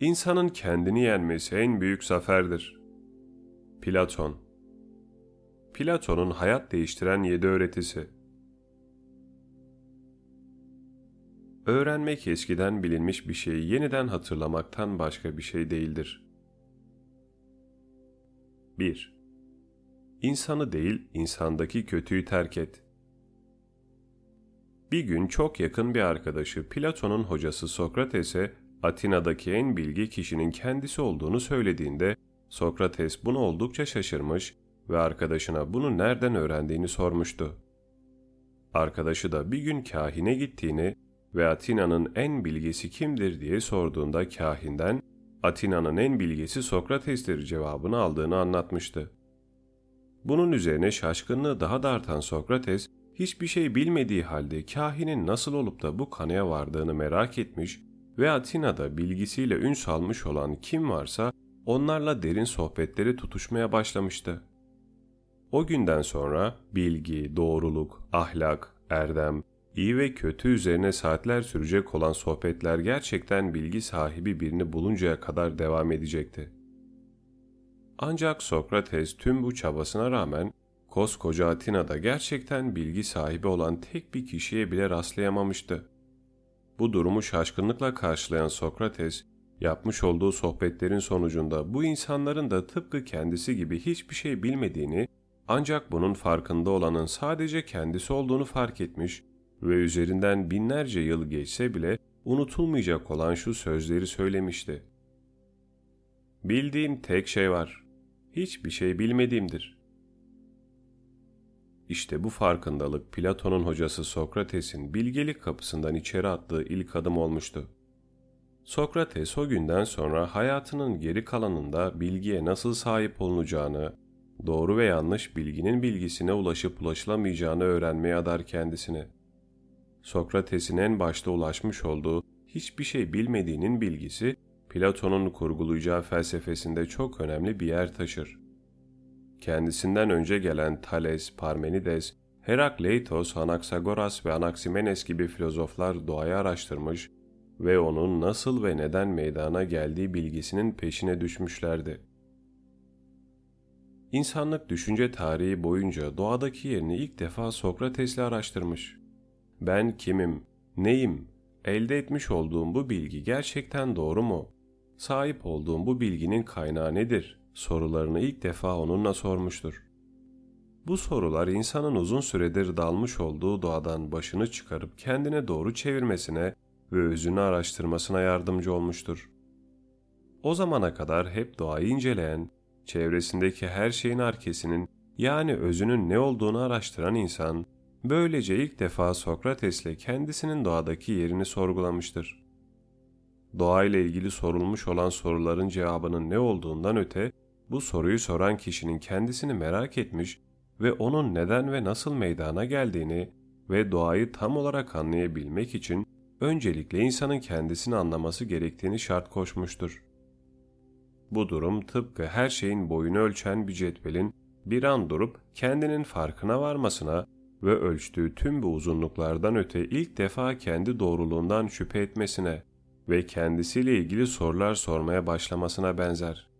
İnsanın kendini yenmesi en büyük zaferdir. Platon Platon'un hayat değiştiren yedi öğretisi Öğrenmek eskiden bilinmiş bir şeyi yeniden hatırlamaktan başka bir şey değildir. 1. İnsanı değil, insandaki kötüyü terk et. Bir gün çok yakın bir arkadaşı Platon'un hocası Sokrates'e Atina'daki en bilgi kişinin kendisi olduğunu söylediğinde Sokrates bunu oldukça şaşırmış ve arkadaşına bunu nereden öğrendiğini sormuştu. Arkadaşı da bir gün kahine gittiğini ve Atina'nın en bilgisi kimdir diye sorduğunda kahinden Atina'nın en bilgisi Sokrates'tir cevabını aldığını anlatmıştı. Bunun üzerine şaşkınlığı daha da artan Sokrates, hiçbir şey bilmediği halde kahinin nasıl olup da bu kanıya vardığını merak etmiş ve Atina'da bilgisiyle ün salmış olan kim varsa onlarla derin sohbetleri tutuşmaya başlamıştı. O günden sonra bilgi, doğruluk, ahlak, erdem, iyi ve kötü üzerine saatler sürecek olan sohbetler gerçekten bilgi sahibi birini buluncaya kadar devam edecekti. Ancak Sokrates tüm bu çabasına rağmen koskoca Atina'da gerçekten bilgi sahibi olan tek bir kişiye bile rastlayamamıştı. Bu durumu şaşkınlıkla karşılayan Sokrates, yapmış olduğu sohbetlerin sonucunda bu insanların da tıpkı kendisi gibi hiçbir şey bilmediğini ancak bunun farkında olanın sadece kendisi olduğunu fark etmiş ve üzerinden binlerce yıl geçse bile unutulmayacak olan şu sözleri söylemişti. Bildiğim tek şey var. Hiçbir şey bilmediğimdir. İşte bu farkındalık Platon'un hocası Sokrates'in bilgelik kapısından içeri attığı ilk adım olmuştu. Sokrates o günden sonra hayatının geri kalanında bilgiye nasıl sahip olunacağını, doğru ve yanlış bilginin bilgisine ulaşıp ulaşılamayacağını öğrenmeye adar kendisini. Sokrates'in en başta ulaşmış olduğu hiçbir şey bilmediğinin bilgisi Platon'un kurgulayacağı felsefesinde çok önemli bir yer taşır. Kendisinden önce gelen Thales, Parmenides, Herakleitos, Anaksagoras ve Anaximenes gibi filozoflar doğayı araştırmış ve onun nasıl ve neden meydana geldiği bilgisinin peşine düşmüşlerdi. İnsanlık düşünce tarihi boyunca doğadaki yerini ilk defa Sokrates'le araştırmış. Ben kimim, neyim, elde etmiş olduğum bu bilgi gerçekten doğru mu? Sahip olduğum bu bilginin kaynağı nedir? Sorularını ilk defa onunla sormuştur. Bu sorular insanın uzun süredir dalmış olduğu doğadan başını çıkarıp kendine doğru çevirmesine ve özünü araştırmasına yardımcı olmuştur. O zamana kadar hep doğayı inceleyen, çevresindeki her şeyin arkesinin yani özünün ne olduğunu araştıran insan, böylece ilk defa Sokrates'le kendisinin doğadaki yerini sorgulamıştır. Doğayla ilgili sorulmuş olan soruların cevabının ne olduğundan öte, bu soruyu soran kişinin kendisini merak etmiş ve onun neden ve nasıl meydana geldiğini ve doğayı tam olarak anlayabilmek için öncelikle insanın kendisini anlaması gerektiğini şart koşmuştur. Bu durum tıpkı her şeyin boyunu ölçen bir cetvelin bir an durup kendinin farkına varmasına ve ölçtüğü tüm bu uzunluklardan öte ilk defa kendi doğruluğundan şüphe etmesine ve kendisiyle ilgili sorular sormaya başlamasına benzer.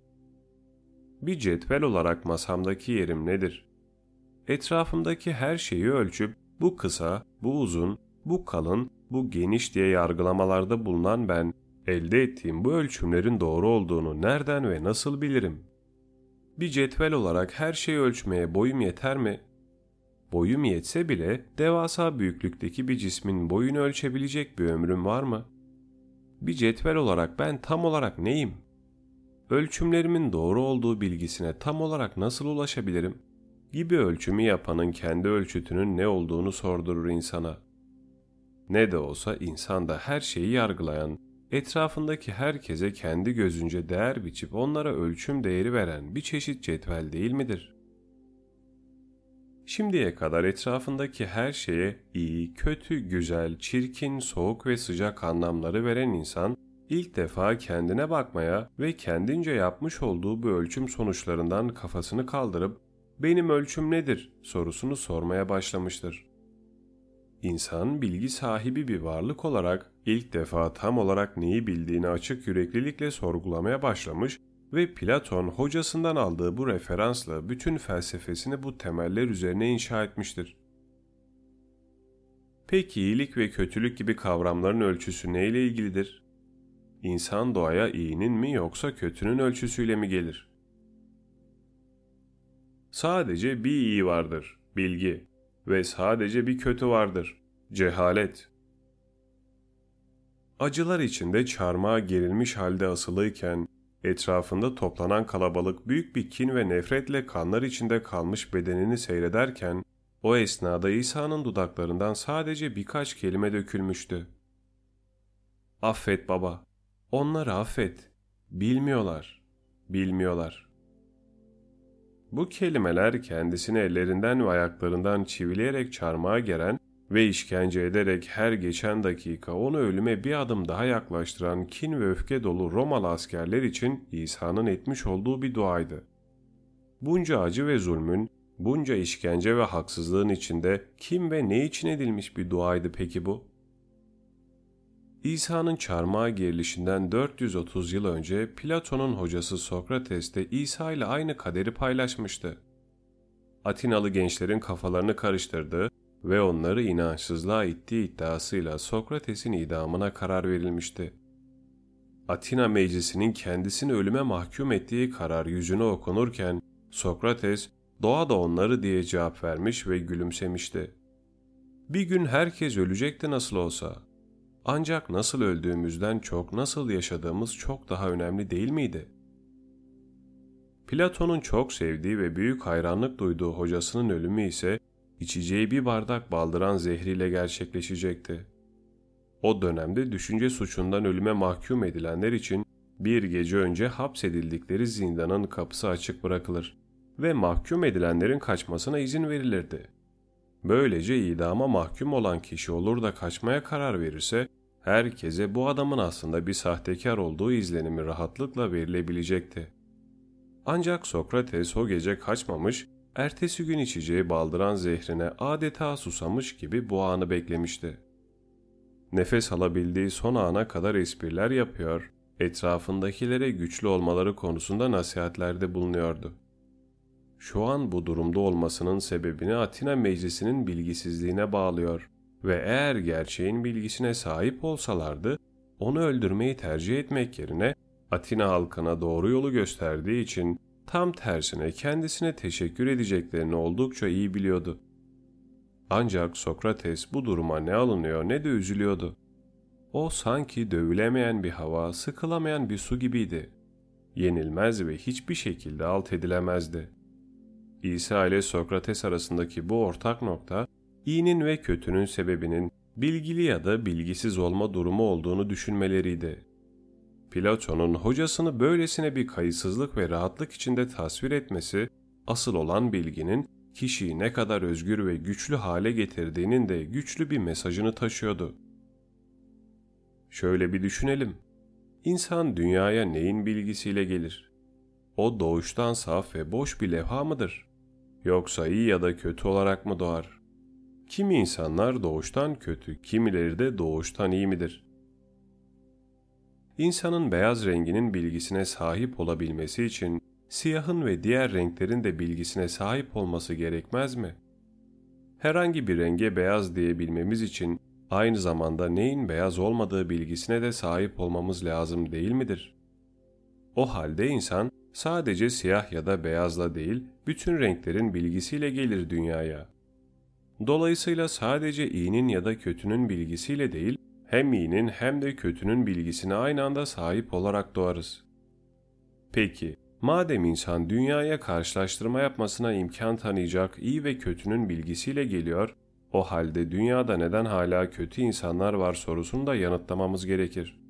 Bir cetvel olarak masamdaki yerim nedir? Etrafımdaki her şeyi ölçüp bu kısa, bu uzun, bu kalın, bu geniş diye yargılamalarda bulunan ben elde ettiğim bu ölçümlerin doğru olduğunu nereden ve nasıl bilirim? Bir cetvel olarak her şeyi ölçmeye boyum yeter mi? Boyum yetse bile devasa büyüklükteki bir cismin boyunu ölçebilecek bir ömrüm var mı? Bir cetvel olarak ben tam olarak neyim? Ölçümlerimin doğru olduğu bilgisine tam olarak nasıl ulaşabilirim? Gibi ölçümü yapanın kendi ölçütünün ne olduğunu sordurur insana. Ne de olsa insan da her şeyi yargılayan, etrafındaki herkese kendi gözünce değer biçip onlara ölçüm değeri veren bir çeşit cetvel değil midir? Şimdiye kadar etrafındaki her şeye iyi, kötü, güzel, çirkin, soğuk ve sıcak anlamları veren insan, ilk defa kendine bakmaya ve kendince yapmış olduğu bu ölçüm sonuçlarından kafasını kaldırıp benim ölçüm nedir sorusunu sormaya başlamıştır. İnsan bilgi sahibi bir varlık olarak ilk defa tam olarak neyi bildiğini açık yüreklilikle sorgulamaya başlamış ve Platon hocasından aldığı bu referansla bütün felsefesini bu temeller üzerine inşa etmiştir. Peki iyilik ve kötülük gibi kavramların ölçüsü neyle ilgilidir? İnsan doğaya iyinin mi yoksa kötünün ölçüsüyle mi gelir? Sadece bir iyi vardır, bilgi ve sadece bir kötü vardır, cehalet. Acılar içinde çarmıha gerilmiş halde asılıyken, etrafında toplanan kalabalık büyük bir kin ve nefretle kanlar içinde kalmış bedenini seyrederken, o esnada İsa'nın dudaklarından sadece birkaç kelime dökülmüştü. Affet baba, onları affet. Bilmiyorlar, bilmiyorlar. Bu kelimeler kendisini ellerinden ve ayaklarından çivileyerek çarmıha geren ve işkence ederek her geçen dakika onu ölüme bir adım daha yaklaştıran kin ve öfke dolu Romalı askerler için İsa'nın etmiş olduğu bir duaydı. Bunca acı ve zulmün, bunca işkence ve haksızlığın içinde kim ve ne için edilmiş bir duaydı peki bu? İsa'nın çarmıha gerilişinden 430 yıl önce Platon'un hocası Sokrates de İsa ile aynı kaderi paylaşmıştı. Atinalı gençlerin kafalarını karıştırdığı ve onları inançsızlığa ittiği iddiasıyla Sokrates'in idamına karar verilmişti. Atina meclisinin kendisini ölüme mahkum ettiği karar yüzüne okunurken Sokrates doğa da onları diye cevap vermiş ve gülümsemişti. Bir gün herkes ölecekti nasıl olsa. Ancak nasıl öldüğümüzden çok nasıl yaşadığımız çok daha önemli değil miydi? Platon'un çok sevdiği ve büyük hayranlık duyduğu hocasının ölümü ise içeceği bir bardak baldıran zehriyle gerçekleşecekti. O dönemde düşünce suçundan ölüme mahkum edilenler için bir gece önce hapsedildikleri zindanın kapısı açık bırakılır ve mahkum edilenlerin kaçmasına izin verilirdi. Böylece idama mahkum olan kişi olur da kaçmaya karar verirse, herkese bu adamın aslında bir sahtekar olduğu izlenimi rahatlıkla verilebilecekti. Ancak Sokrates o gece kaçmamış ertesi gün içeceği baldıran zehrine adeta susamış gibi bu anı beklemişti. Nefes alabildiği son ana kadar espriler yapıyor, etrafındakilere güçlü olmaları konusunda nasihatlerde bulunuyordu. Şu an bu durumda olmasının sebebini Atina Meclisi'nin bilgisizliğine bağlıyor ve eğer gerçeğin bilgisine sahip olsalardı, onu öldürmeyi tercih etmek yerine Atina halkına doğru yolu gösterdiği için tam tersine kendisine teşekkür edeceklerini oldukça iyi biliyordu. Ancak Sokrates bu duruma ne alınıyor ne de üzülüyordu. O sanki dövülemeyen bir hava, sıkılamayan bir su gibiydi. Yenilmez ve hiçbir şekilde alt edilemezdi. İsa ile Sokrates arasındaki bu ortak nokta, iyinin ve kötünün sebebinin bilgili ya da bilgisiz olma durumu olduğunu düşünmeleriydi. Platon'un hocasını böylesine bir kayıtsızlık ve rahatlık içinde tasvir etmesi, asıl olan bilginin kişiyi ne kadar özgür ve güçlü hale getirdiğinin de güçlü bir mesajını taşıyordu. Şöyle bir düşünelim. İnsan dünyaya neyin bilgisiyle gelir? O doğuştan saf ve boş bir levha mıdır? Yoksa iyi ya da kötü olarak mı doğar? Kimi insanlar doğuştan kötü, kimileri de doğuştan iyi midir? İnsanın beyaz renginin bilgisine sahip olabilmesi için siyahın ve diğer renklerin de bilgisine sahip olması gerekmez mi? Herhangi bir renge beyaz diyebilmemiz için aynı zamanda neyin beyaz olmadığı bilgisine de sahip olmamız lazım değil midir? O halde insan sadece siyah ya da beyazla değil, bütün renklerin bilgisiyle gelir dünyaya. Dolayısıyla sadece iyinin ya da kötünün bilgisiyle değil, hem iyinin hem de kötünün bilgisine aynı anda sahip olarak doğarız. Peki, madem insan dünyaya karşılaştırma yapmasına imkan tanıyacak iyi ve kötünün bilgisiyle geliyor, o halde dünyada neden hala kötü insanlar var sorusunu da yanıtlamamız gerekir.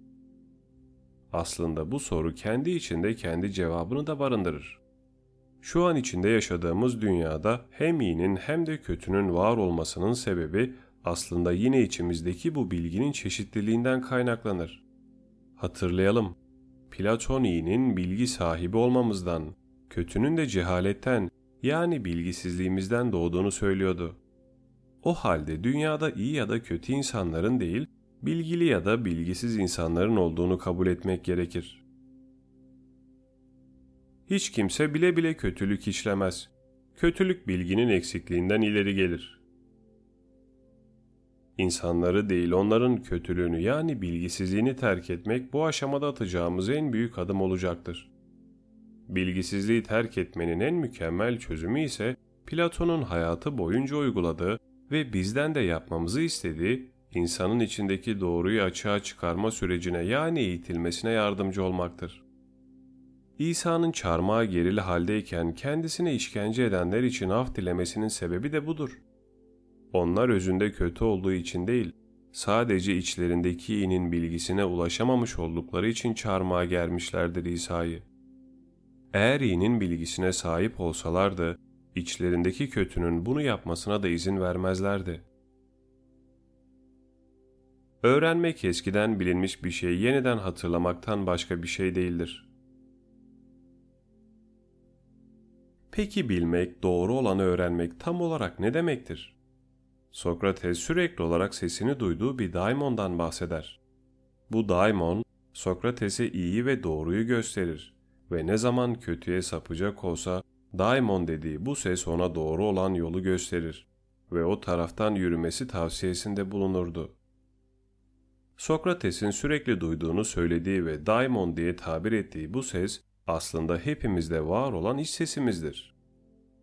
Aslında bu soru kendi içinde kendi cevabını da barındırır. Şu an içinde yaşadığımız dünyada hem iyinin hem de kötünün var olmasının sebebi aslında yine içimizdeki bu bilginin çeşitliliğinden kaynaklanır. Hatırlayalım, Platon iyinin bilgi sahibi olmamızdan, kötünün de cehaletten yani bilgisizliğimizden doğduğunu söylüyordu. O halde dünyada iyi ya da kötü insanların değil, bilgili ya da bilgisiz insanların olduğunu kabul etmek gerekir. Hiç kimse bile bile kötülük işlemez. Kötülük bilginin eksikliğinden ileri gelir. İnsanları değil onların kötülüğünü yani bilgisizliğini terk etmek bu aşamada atacağımız en büyük adım olacaktır. Bilgisizliği terk etmenin en mükemmel çözümü ise Platon'un hayatı boyunca uyguladığı ve bizden de yapmamızı istediği insanın içindeki doğruyu açığa çıkarma sürecine yani eğitilmesine yardımcı olmaktır. İsa'nın çarmıha gerili haldeyken kendisine işkence edenler için af dilemesinin sebebi de budur. Onlar özünde kötü olduğu için değil, sadece içlerindeki iyinin bilgisine ulaşamamış oldukları için çarmıha germişlerdir İsa'yı. Eğer iyinin bilgisine sahip olsalardı, içlerindeki kötünün bunu yapmasına da izin vermezlerdi. Öğrenmek eskiden bilinmiş bir şeyi yeniden hatırlamaktan başka bir şey değildir. Peki bilmek, doğru olanı öğrenmek tam olarak ne demektir? Sokrates sürekli olarak sesini duyduğu bir daimondan bahseder. Bu daimon, Sokrates'e iyi ve doğruyu gösterir ve ne zaman kötüye sapacak olsa daimon dediği bu ses ona doğru olan yolu gösterir ve o taraftan yürümesi tavsiyesinde bulunurdu. Sokrates'in sürekli duyduğunu söylediği ve daimon diye tabir ettiği bu ses aslında hepimizde var olan iç sesimizdir.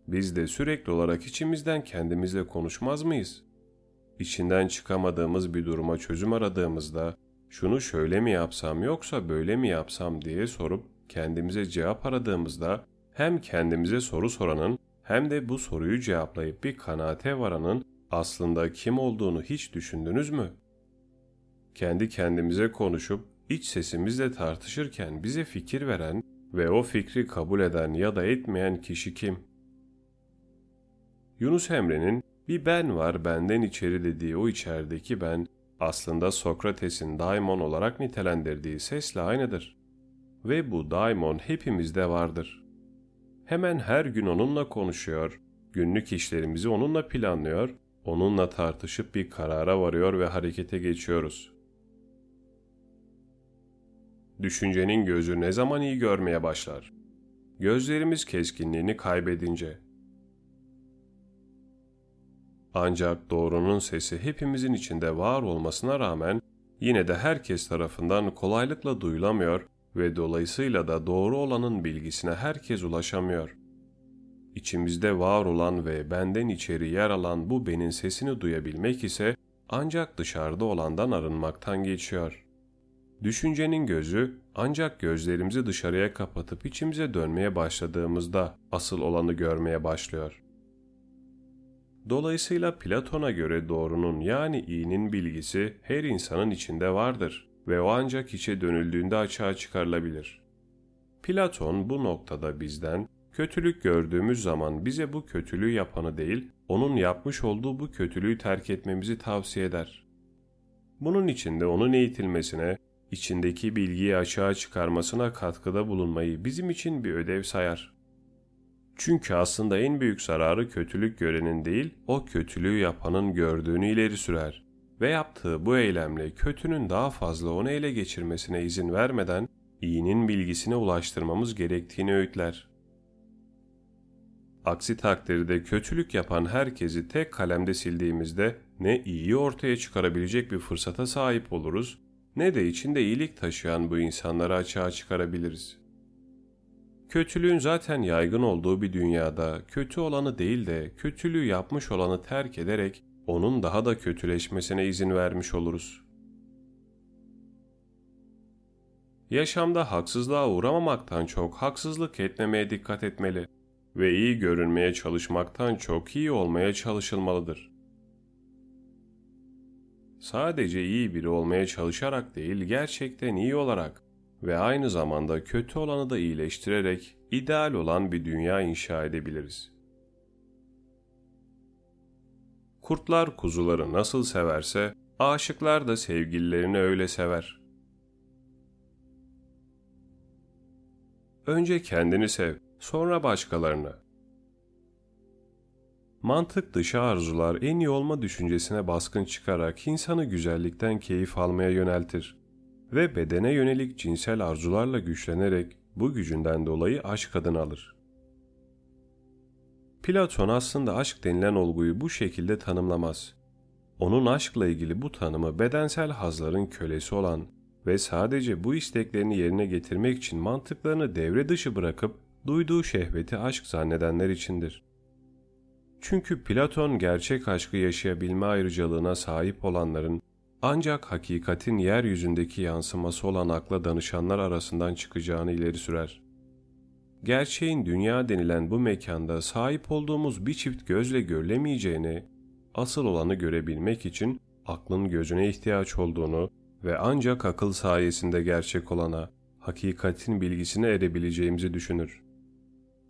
Biz de sürekli olarak içimizden kendimizle konuşmaz mıyız? İçinden çıkamadığımız bir duruma çözüm aradığımızda şunu şöyle mi yapsam yoksa böyle mi yapsam diye sorup kendimize cevap aradığımızda hem kendimize soru soranın hem de bu soruyu cevaplayıp bir kanaate varanın aslında kim olduğunu hiç düşündünüz mü? Kendi kendimize konuşup iç sesimizle tartışırken bize fikir veren ve o fikri kabul eden ya da etmeyen kişi kim? Yunus Emre'nin bir ben var benden içeri dediği o içerideki ben aslında Sokrates'in daimon olarak nitelendirdiği sesle aynıdır. Ve bu daimon hepimizde vardır. Hemen her gün onunla konuşuyor, günlük işlerimizi onunla planlıyor, onunla tartışıp bir karara varıyor ve harekete geçiyoruz. Düşüncenin gözü ne zaman iyi görmeye başlar? Gözlerimiz keskinliğini kaybedince. Ancak doğrunun sesi hepimizin içinde var olmasına rağmen yine de herkes tarafından kolaylıkla duyulamıyor ve dolayısıyla da doğru olanın bilgisine herkes ulaşamıyor. İçimizde var olan ve benden içeri yer alan bu benin sesini duyabilmek ise ancak dışarıda olandan arınmaktan geçiyor. Düşüncenin gözü ancak gözlerimizi dışarıya kapatıp içimize dönmeye başladığımızda asıl olanı görmeye başlıyor. Dolayısıyla Platon'a göre doğrunun yani iyinin bilgisi her insanın içinde vardır ve o ancak içe dönüldüğünde açığa çıkarılabilir. Platon bu noktada bizden kötülük gördüğümüz zaman bize bu kötülüğü yapanı değil, onun yapmış olduğu bu kötülüğü terk etmemizi tavsiye eder. Bunun için de onun eğitilmesine, içindeki bilgiyi açığa çıkarmasına katkıda bulunmayı bizim için bir ödev sayar. Çünkü aslında en büyük zararı kötülük görenin değil, o kötülüğü yapanın gördüğünü ileri sürer ve yaptığı bu eylemle kötünün daha fazla onu ele geçirmesine izin vermeden iyinin bilgisine ulaştırmamız gerektiğini öğütler. Aksi takdirde kötülük yapan herkesi tek kalemde sildiğimizde ne iyiyi ortaya çıkarabilecek bir fırsata sahip oluruz ne de içinde iyilik taşıyan bu insanları açığa çıkarabiliriz. Kötülüğün zaten yaygın olduğu bir dünyada kötü olanı değil de kötülüğü yapmış olanı terk ederek onun daha da kötüleşmesine izin vermiş oluruz. Yaşamda haksızlığa uğramamaktan çok haksızlık etmemeye dikkat etmeli ve iyi görünmeye çalışmaktan çok iyi olmaya çalışılmalıdır. Sadece iyi biri olmaya çalışarak değil, gerçekten iyi olarak ve aynı zamanda kötü olanı da iyileştirerek ideal olan bir dünya inşa edebiliriz. Kurtlar kuzuları nasıl severse, aşıklar da sevgililerini öyle sever. Önce kendini sev, sonra başkalarını. Mantık dışı arzular en iyi olma düşüncesine baskın çıkarak insanı güzellikten keyif almaya yöneltir ve bedene yönelik cinsel arzularla güçlenerek bu gücünden dolayı aşk adını alır. Platon aslında aşk denilen olguyu bu şekilde tanımlamaz. Onun aşkla ilgili bu tanımı bedensel hazların kölesi olan ve sadece bu isteklerini yerine getirmek için mantıklarını devre dışı bırakıp duyduğu şehveti aşk zannedenler içindir. Çünkü Platon gerçek aşkı yaşayabilme ayrıcalığına sahip olanların ancak hakikatin yeryüzündeki yansıması olan akla danışanlar arasından çıkacağını ileri sürer. Gerçeğin dünya denilen bu mekanda sahip olduğumuz bir çift gözle görülemeyeceğini, asıl olanı görebilmek için aklın gözüne ihtiyaç olduğunu ve ancak akıl sayesinde gerçek olana, hakikatin bilgisine erebileceğimizi düşünür.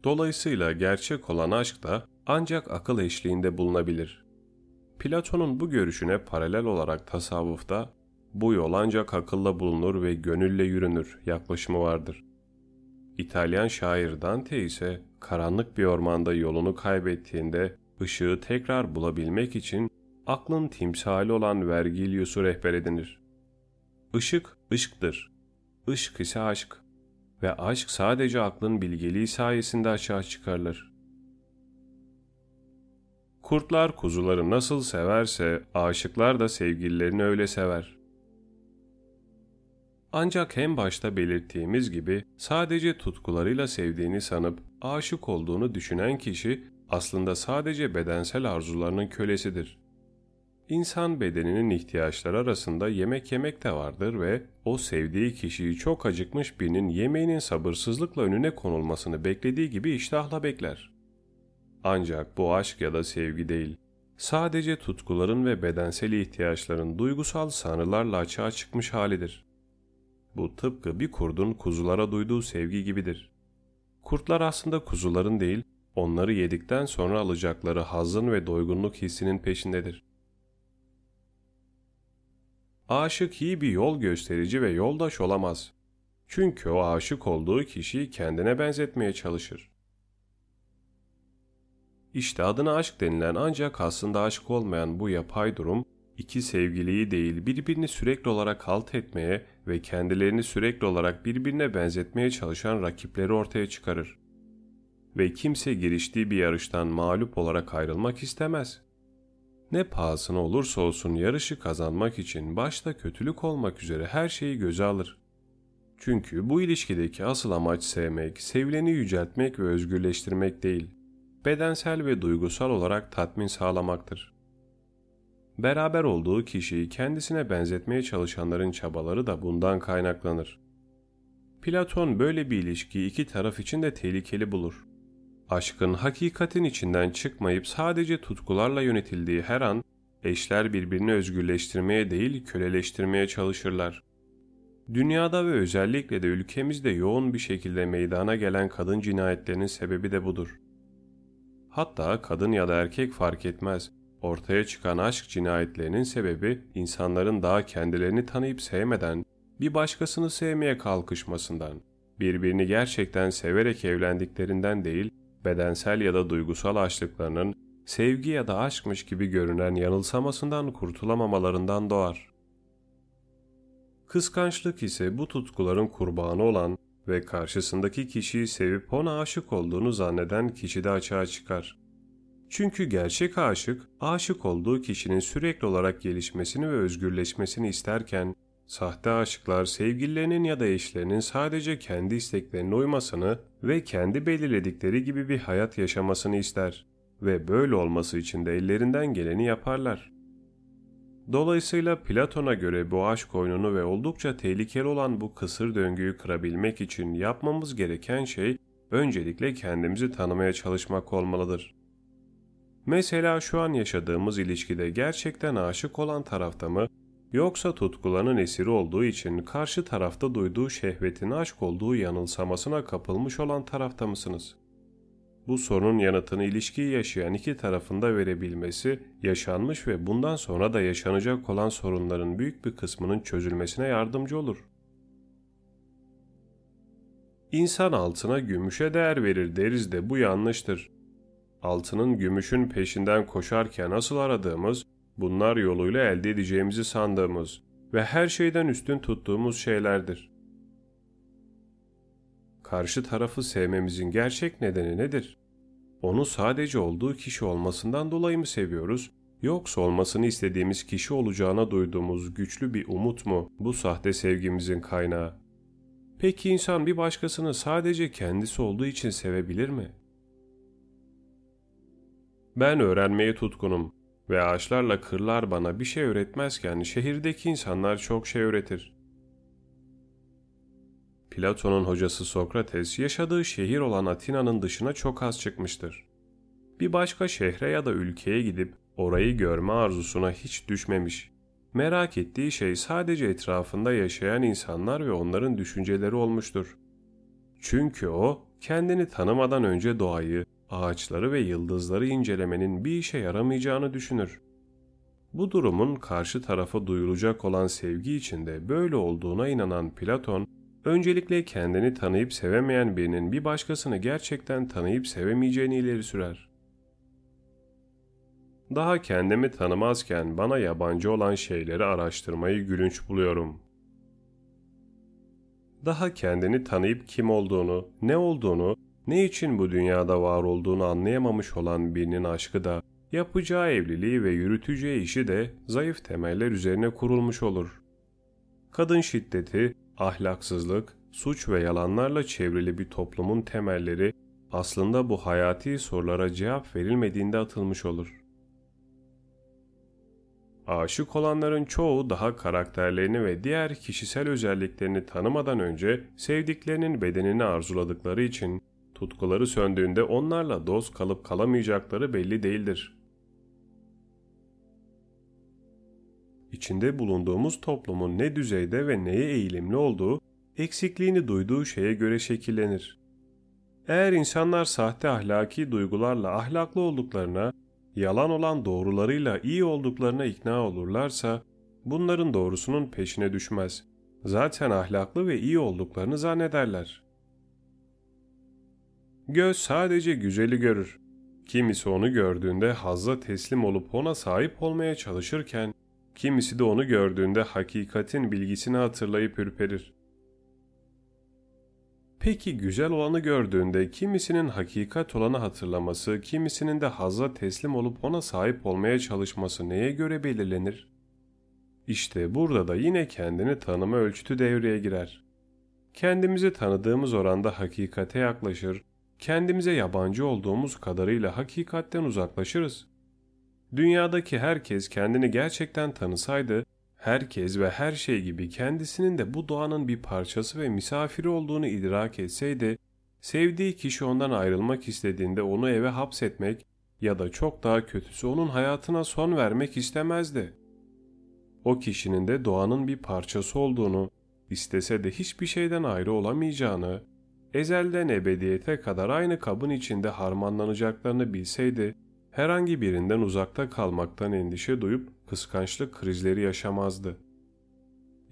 Dolayısıyla gerçek olan aşk da ancak akıl eşliğinde bulunabilir. Platon'un bu görüşüne paralel olarak tasavvufta bu yol ancak akılla bulunur ve gönülle yürünür yaklaşımı vardır. İtalyan şair Dante ise karanlık bir ormanda yolunu kaybettiğinde ışığı tekrar bulabilmek için aklın timsali olan Vergilius'u rehber edinir. Işık, ışktır. Işk ise aşk. Ve aşk sadece aklın bilgeliği sayesinde açığa çıkarılır. Kurtlar kuzuları nasıl severse aşıklar da sevgililerini öyle sever. Ancak hem başta belirttiğimiz gibi sadece tutkularıyla sevdiğini sanıp aşık olduğunu düşünen kişi aslında sadece bedensel arzularının kölesidir. İnsan bedeninin ihtiyaçları arasında yemek yemek de vardır ve o sevdiği kişiyi çok acıkmış birinin yemeğinin sabırsızlıkla önüne konulmasını beklediği gibi iştahla bekler. Ancak bu aşk ya da sevgi değil, sadece tutkuların ve bedensel ihtiyaçların duygusal sanrılarla açığa çıkmış halidir. Bu tıpkı bir kurdun kuzulara duyduğu sevgi gibidir. Kurtlar aslında kuzuların değil, onları yedikten sonra alacakları hazın ve doygunluk hissinin peşindedir. Aşık iyi bir yol gösterici ve yoldaş olamaz. Çünkü o aşık olduğu kişiyi kendine benzetmeye çalışır. İşte adına aşk denilen ancak aslında aşk olmayan bu yapay durum, iki sevgiliyi değil birbirini sürekli olarak halt etmeye ve kendilerini sürekli olarak birbirine benzetmeye çalışan rakipleri ortaya çıkarır. Ve kimse giriştiği bir yarıştan mağlup olarak ayrılmak istemez. Ne pahasına olursa olsun yarışı kazanmak için başta kötülük olmak üzere her şeyi göze alır. Çünkü bu ilişkideki asıl amaç sevmek, sevileni yüceltmek ve özgürleştirmek değil, bedensel ve duygusal olarak tatmin sağlamaktır. Beraber olduğu kişiyi kendisine benzetmeye çalışanların çabaları da bundan kaynaklanır. Platon böyle bir ilişkiyi iki taraf için de tehlikeli bulur aşkın hakikatin içinden çıkmayıp sadece tutkularla yönetildiği her an eşler birbirini özgürleştirmeye değil köleleştirmeye çalışırlar. Dünyada ve özellikle de ülkemizde yoğun bir şekilde meydana gelen kadın cinayetlerinin sebebi de budur. Hatta kadın ya da erkek fark etmez. Ortaya çıkan aşk cinayetlerinin sebebi insanların daha kendilerini tanıyıp sevmeden bir başkasını sevmeye kalkışmasından, birbirini gerçekten severek evlendiklerinden değil, bedensel ya da duygusal açlıklarının sevgi ya da aşkmış gibi görünen yanılsamasından kurtulamamalarından doğar. Kıskançlık ise bu tutkuların kurbanı olan ve karşısındaki kişiyi sevip ona aşık olduğunu zanneden kişide açığa çıkar. Çünkü gerçek aşık, aşık olduğu kişinin sürekli olarak gelişmesini ve özgürleşmesini isterken, Sahte aşıklar sevgililerinin ya da eşlerinin sadece kendi isteklerine uymasını ve kendi belirledikleri gibi bir hayat yaşamasını ister ve böyle olması için de ellerinden geleni yaparlar. Dolayısıyla Platon'a göre bu aşk oyununu ve oldukça tehlikeli olan bu kısır döngüyü kırabilmek için yapmamız gereken şey öncelikle kendimizi tanımaya çalışmak olmalıdır. Mesela şu an yaşadığımız ilişkide gerçekten aşık olan tarafta mı Yoksa tutkulanın esiri olduğu için karşı tarafta duyduğu şehvetin aşk olduğu yanılsamasına kapılmış olan tarafta mısınız? Bu sorunun yanıtını ilişkiyi yaşayan iki tarafında verebilmesi, yaşanmış ve bundan sonra da yaşanacak olan sorunların büyük bir kısmının çözülmesine yardımcı olur. İnsan altına gümüşe değer verir deriz de bu yanlıştır. altının gümüşün peşinden koşarken asıl aradığımız, bunlar yoluyla elde edeceğimizi sandığımız ve her şeyden üstün tuttuğumuz şeylerdir. Karşı tarafı sevmemizin gerçek nedeni nedir? Onu sadece olduğu kişi olmasından dolayı mı seviyoruz Yoksa olmasını istediğimiz kişi olacağına duyduğumuz güçlü bir umut mu bu sahte sevgimizin kaynağı? Peki insan bir başkasını sadece kendisi olduğu için sevebilir mi? Ben öğrenmeye tutkunum ve ağaçlarla kırlar bana bir şey öğretmezken şehirdeki insanlar çok şey öğretir. Platon'un hocası Sokrates yaşadığı şehir olan Atina'nın dışına çok az çıkmıştır. Bir başka şehre ya da ülkeye gidip orayı görme arzusuna hiç düşmemiş. Merak ettiği şey sadece etrafında yaşayan insanlar ve onların düşünceleri olmuştur. Çünkü o kendini tanımadan önce doğayı, ağaçları ve yıldızları incelemenin bir işe yaramayacağını düşünür. Bu durumun karşı tarafa duyulacak olan sevgi içinde böyle olduğuna inanan Platon, öncelikle kendini tanıyıp sevemeyen birinin bir başkasını gerçekten tanıyıp sevemeyeceğini ileri sürer. Daha kendimi tanımazken bana yabancı olan şeyleri araştırmayı gülünç buluyorum. Daha kendini tanıyıp kim olduğunu, ne olduğunu, ne için bu dünyada var olduğunu anlayamamış olan birinin aşkı da, yapacağı evliliği ve yürüteceği işi de zayıf temeller üzerine kurulmuş olur. Kadın şiddeti, ahlaksızlık, suç ve yalanlarla çevrili bir toplumun temelleri aslında bu hayati sorulara cevap verilmediğinde atılmış olur. Aşık olanların çoğu daha karakterlerini ve diğer kişisel özelliklerini tanımadan önce sevdiklerinin bedenini arzuladıkları için tutkuları söndüğünde onlarla dost kalıp kalamayacakları belli değildir. İçinde bulunduğumuz toplumun ne düzeyde ve neye eğilimli olduğu, eksikliğini duyduğu şeye göre şekillenir. Eğer insanlar sahte ahlaki duygularla ahlaklı olduklarına yalan olan doğrularıyla iyi olduklarına ikna olurlarsa bunların doğrusunun peşine düşmez. Zaten ahlaklı ve iyi olduklarını zannederler. Göz sadece güzeli görür. Kimisi onu gördüğünde hazza teslim olup ona sahip olmaya çalışırken, kimisi de onu gördüğünde hakikatin bilgisini hatırlayıp ürperir. Peki güzel olanı gördüğünde kimisinin hakikat olanı hatırlaması, kimisinin de hazza teslim olup ona sahip olmaya çalışması neye göre belirlenir? İşte burada da yine kendini tanıma ölçütü devreye girer. Kendimizi tanıdığımız oranda hakikate yaklaşır, kendimize yabancı olduğumuz kadarıyla hakikatten uzaklaşırız. Dünyadaki herkes kendini gerçekten tanısaydı, herkes ve her şey gibi kendisinin de bu doğanın bir parçası ve misafiri olduğunu idrak etseydi, sevdiği kişi ondan ayrılmak istediğinde onu eve hapsetmek ya da çok daha kötüsü onun hayatına son vermek istemezdi. O kişinin de doğanın bir parçası olduğunu, istese de hiçbir şeyden ayrı olamayacağını, ezelden ebediyete kadar aynı kabın içinde harmanlanacaklarını bilseydi, herhangi birinden uzakta kalmaktan endişe duyup kıskançlık krizleri yaşamazdı.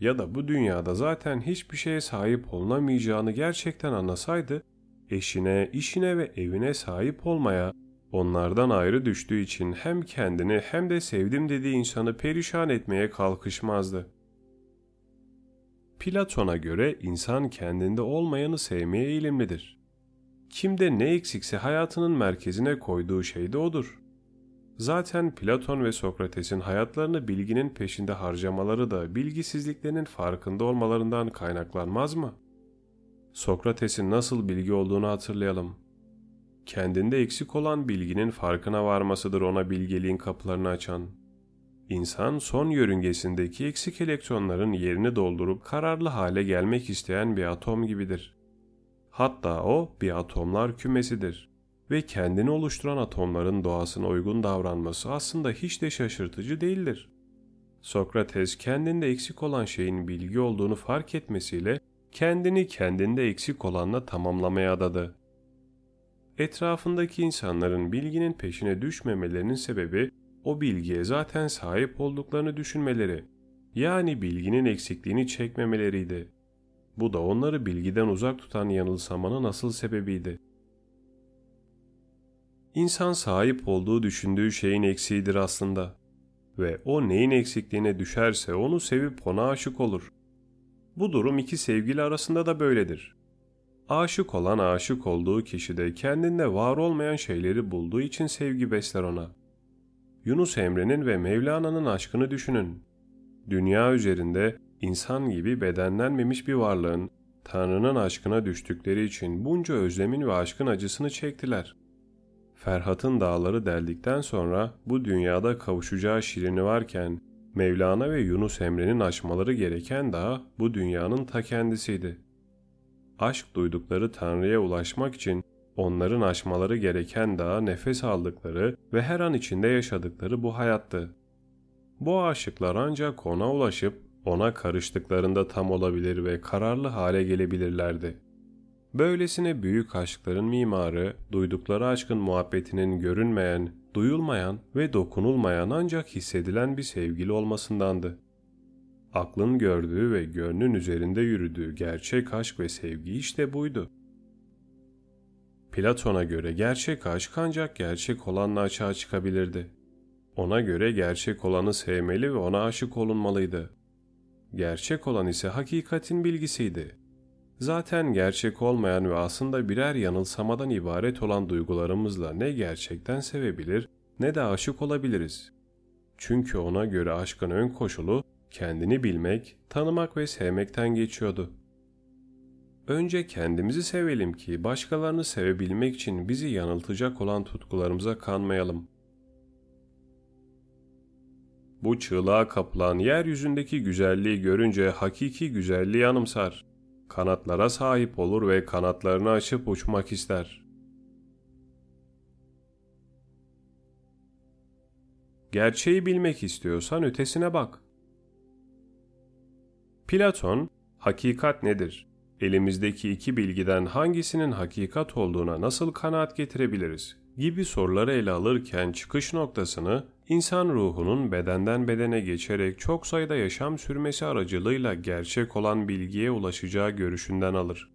Ya da bu dünyada zaten hiçbir şeye sahip olunamayacağını gerçekten anlasaydı, eşine, işine ve evine sahip olmaya, onlardan ayrı düştüğü için hem kendini hem de sevdim dediği insanı perişan etmeye kalkışmazdı. Platon'a göre insan kendinde olmayanı sevmeye eğilimlidir. Kimde ne eksikse hayatının merkezine koyduğu şey de odur. Zaten Platon ve Sokrates'in hayatlarını bilginin peşinde harcamaları da bilgisizliklerinin farkında olmalarından kaynaklanmaz mı? Sokrates'in nasıl bilgi olduğunu hatırlayalım. Kendinde eksik olan bilginin farkına varmasıdır ona bilgeliğin kapılarını açan. İnsan son yörüngesindeki eksik elektronların yerini doldurup kararlı hale gelmek isteyen bir atom gibidir. Hatta o bir atomlar kümesidir ve kendini oluşturan atomların doğasına uygun davranması aslında hiç de şaşırtıcı değildir. Sokrates kendinde eksik olan şeyin bilgi olduğunu fark etmesiyle kendini kendinde eksik olanla tamamlamaya adadı. Etrafındaki insanların bilginin peşine düşmemelerinin sebebi o bilgiye zaten sahip olduklarını düşünmeleri, yani bilginin eksikliğini çekmemeleriydi. Bu da onları bilgiden uzak tutan yanılsamanın asıl sebebiydi. İnsan sahip olduğu düşündüğü şeyin eksiğidir aslında. Ve o neyin eksikliğine düşerse onu sevip ona aşık olur. Bu durum iki sevgili arasında da böyledir. Aşık olan aşık olduğu kişide kendinde var olmayan şeyleri bulduğu için sevgi besler ona. Yunus Emre'nin ve Mevlana'nın aşkını düşünün. Dünya üzerinde insan gibi bedenlenmemiş bir varlığın Tanrı'nın aşkına düştükleri için bunca özlemin ve aşkın acısını çektiler. Ferhat'ın dağları deldikten sonra bu dünyada kavuşacağı şirini varken Mevlana ve Yunus Emre'nin aşmaları gereken dağ bu dünyanın ta kendisiydi. Aşk duydukları Tanrı'ya ulaşmak için onların aşmaları gereken dağa nefes aldıkları ve her an içinde yaşadıkları bu hayattı. Bu aşıklar ancak ona ulaşıp ona karıştıklarında tam olabilir ve kararlı hale gelebilirlerdi. Böylesine büyük aşkların mimarı, duydukları aşkın muhabbetinin görünmeyen, duyulmayan ve dokunulmayan ancak hissedilen bir sevgili olmasındandı. Aklın gördüğü ve gönlün üzerinde yürüdüğü gerçek aşk ve sevgi işte buydu. Platon'a göre gerçek aşk ancak gerçek olanla açığa çıkabilirdi. Ona göre gerçek olanı sevmeli ve ona aşık olunmalıydı. Gerçek olan ise hakikatin bilgisiydi. Zaten gerçek olmayan ve aslında birer yanılsamadan ibaret olan duygularımızla ne gerçekten sevebilir ne de aşık olabiliriz. Çünkü ona göre aşkın ön koşulu kendini bilmek, tanımak ve sevmekten geçiyordu. Önce kendimizi sevelim ki başkalarını sevebilmek için bizi yanıltacak olan tutkularımıza kanmayalım. Bu çığlığa kapılan yeryüzündeki güzelliği görünce hakiki güzelliği anımsar. Kanatlara sahip olur ve kanatlarını açıp uçmak ister. Gerçeği bilmek istiyorsan ötesine bak. Platon, hakikat nedir? Elimizdeki iki bilgiden hangisinin hakikat olduğuna nasıl kanaat getirebiliriz? gibi soruları ele alırken çıkış noktasını insan ruhunun bedenden bedene geçerek çok sayıda yaşam sürmesi aracılığıyla gerçek olan bilgiye ulaşacağı görüşünden alır.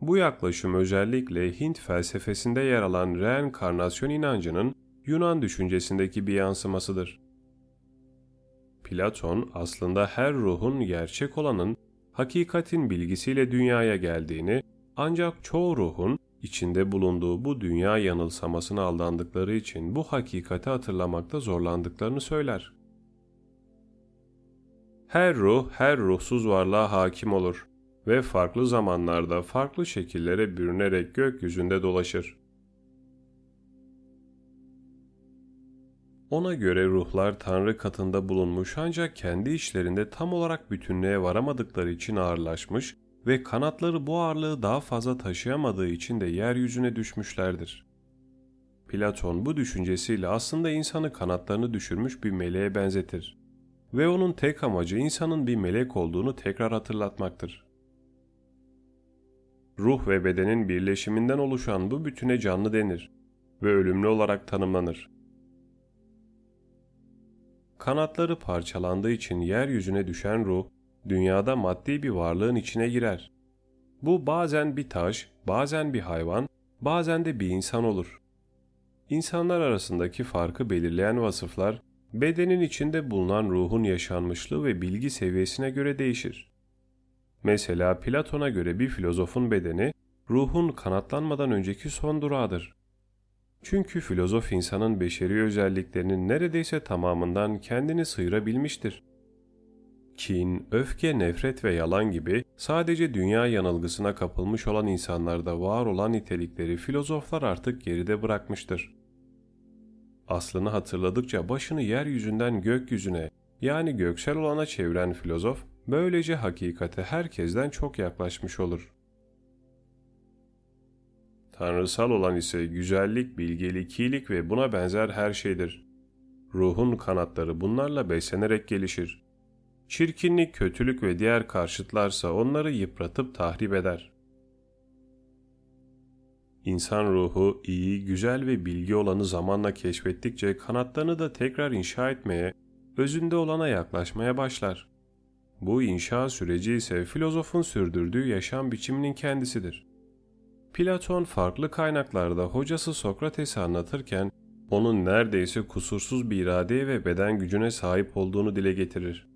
Bu yaklaşım özellikle Hint felsefesinde yer alan reenkarnasyon inancının Yunan düşüncesindeki bir yansımasıdır. Platon aslında her ruhun gerçek olanın hakikatin bilgisiyle dünyaya geldiğini ancak çoğu ruhun içinde bulunduğu bu dünya yanılsamasına aldandıkları için bu hakikati hatırlamakta zorlandıklarını söyler. Her ruh her ruhsuz varlığa hakim olur ve farklı zamanlarda farklı şekillere bürünerek gökyüzünde dolaşır. Ona göre ruhlar Tanrı katında bulunmuş ancak kendi işlerinde tam olarak bütünlüğe varamadıkları için ağırlaşmış ve kanatları bu ağırlığı daha fazla taşıyamadığı için de yeryüzüne düşmüşlerdir. Platon bu düşüncesiyle aslında insanı kanatlarını düşürmüş bir meleğe benzetir ve onun tek amacı insanın bir melek olduğunu tekrar hatırlatmaktır. Ruh ve bedenin birleşiminden oluşan bu bütüne canlı denir ve ölümlü olarak tanımlanır. Kanatları parçalandığı için yeryüzüne düşen ruh, dünyada maddi bir varlığın içine girer. Bu bazen bir taş, bazen bir hayvan, bazen de bir insan olur. İnsanlar arasındaki farkı belirleyen vasıflar, bedenin içinde bulunan ruhun yaşanmışlığı ve bilgi seviyesine göre değişir. Mesela Platon'a göre bir filozofun bedeni, ruhun kanatlanmadan önceki son durağıdır. Çünkü filozof insanın beşeri özelliklerinin neredeyse tamamından kendini sıyırabilmiştir. Kin, öfke, nefret ve yalan gibi sadece dünya yanılgısına kapılmış olan insanlarda var olan nitelikleri filozoflar artık geride bırakmıştır. Aslını hatırladıkça başını yeryüzünden gökyüzüne yani göksel olana çeviren filozof böylece hakikate herkesten çok yaklaşmış olur. Tanrısal olan ise güzellik, bilgelik, iyilik ve buna benzer her şeydir. Ruhun kanatları bunlarla beslenerek gelişir. Çirkinlik, kötülük ve diğer karşıtlarsa onları yıpratıp tahrip eder. İnsan ruhu iyi, güzel ve bilgi olanı zamanla keşfettikçe kanatlarını da tekrar inşa etmeye, özünde olana yaklaşmaya başlar. Bu inşa süreci ise filozofun sürdürdüğü yaşam biçiminin kendisidir. Platon farklı kaynaklarda hocası Sokrates'i anlatırken onun neredeyse kusursuz bir iradeye ve beden gücüne sahip olduğunu dile getirir.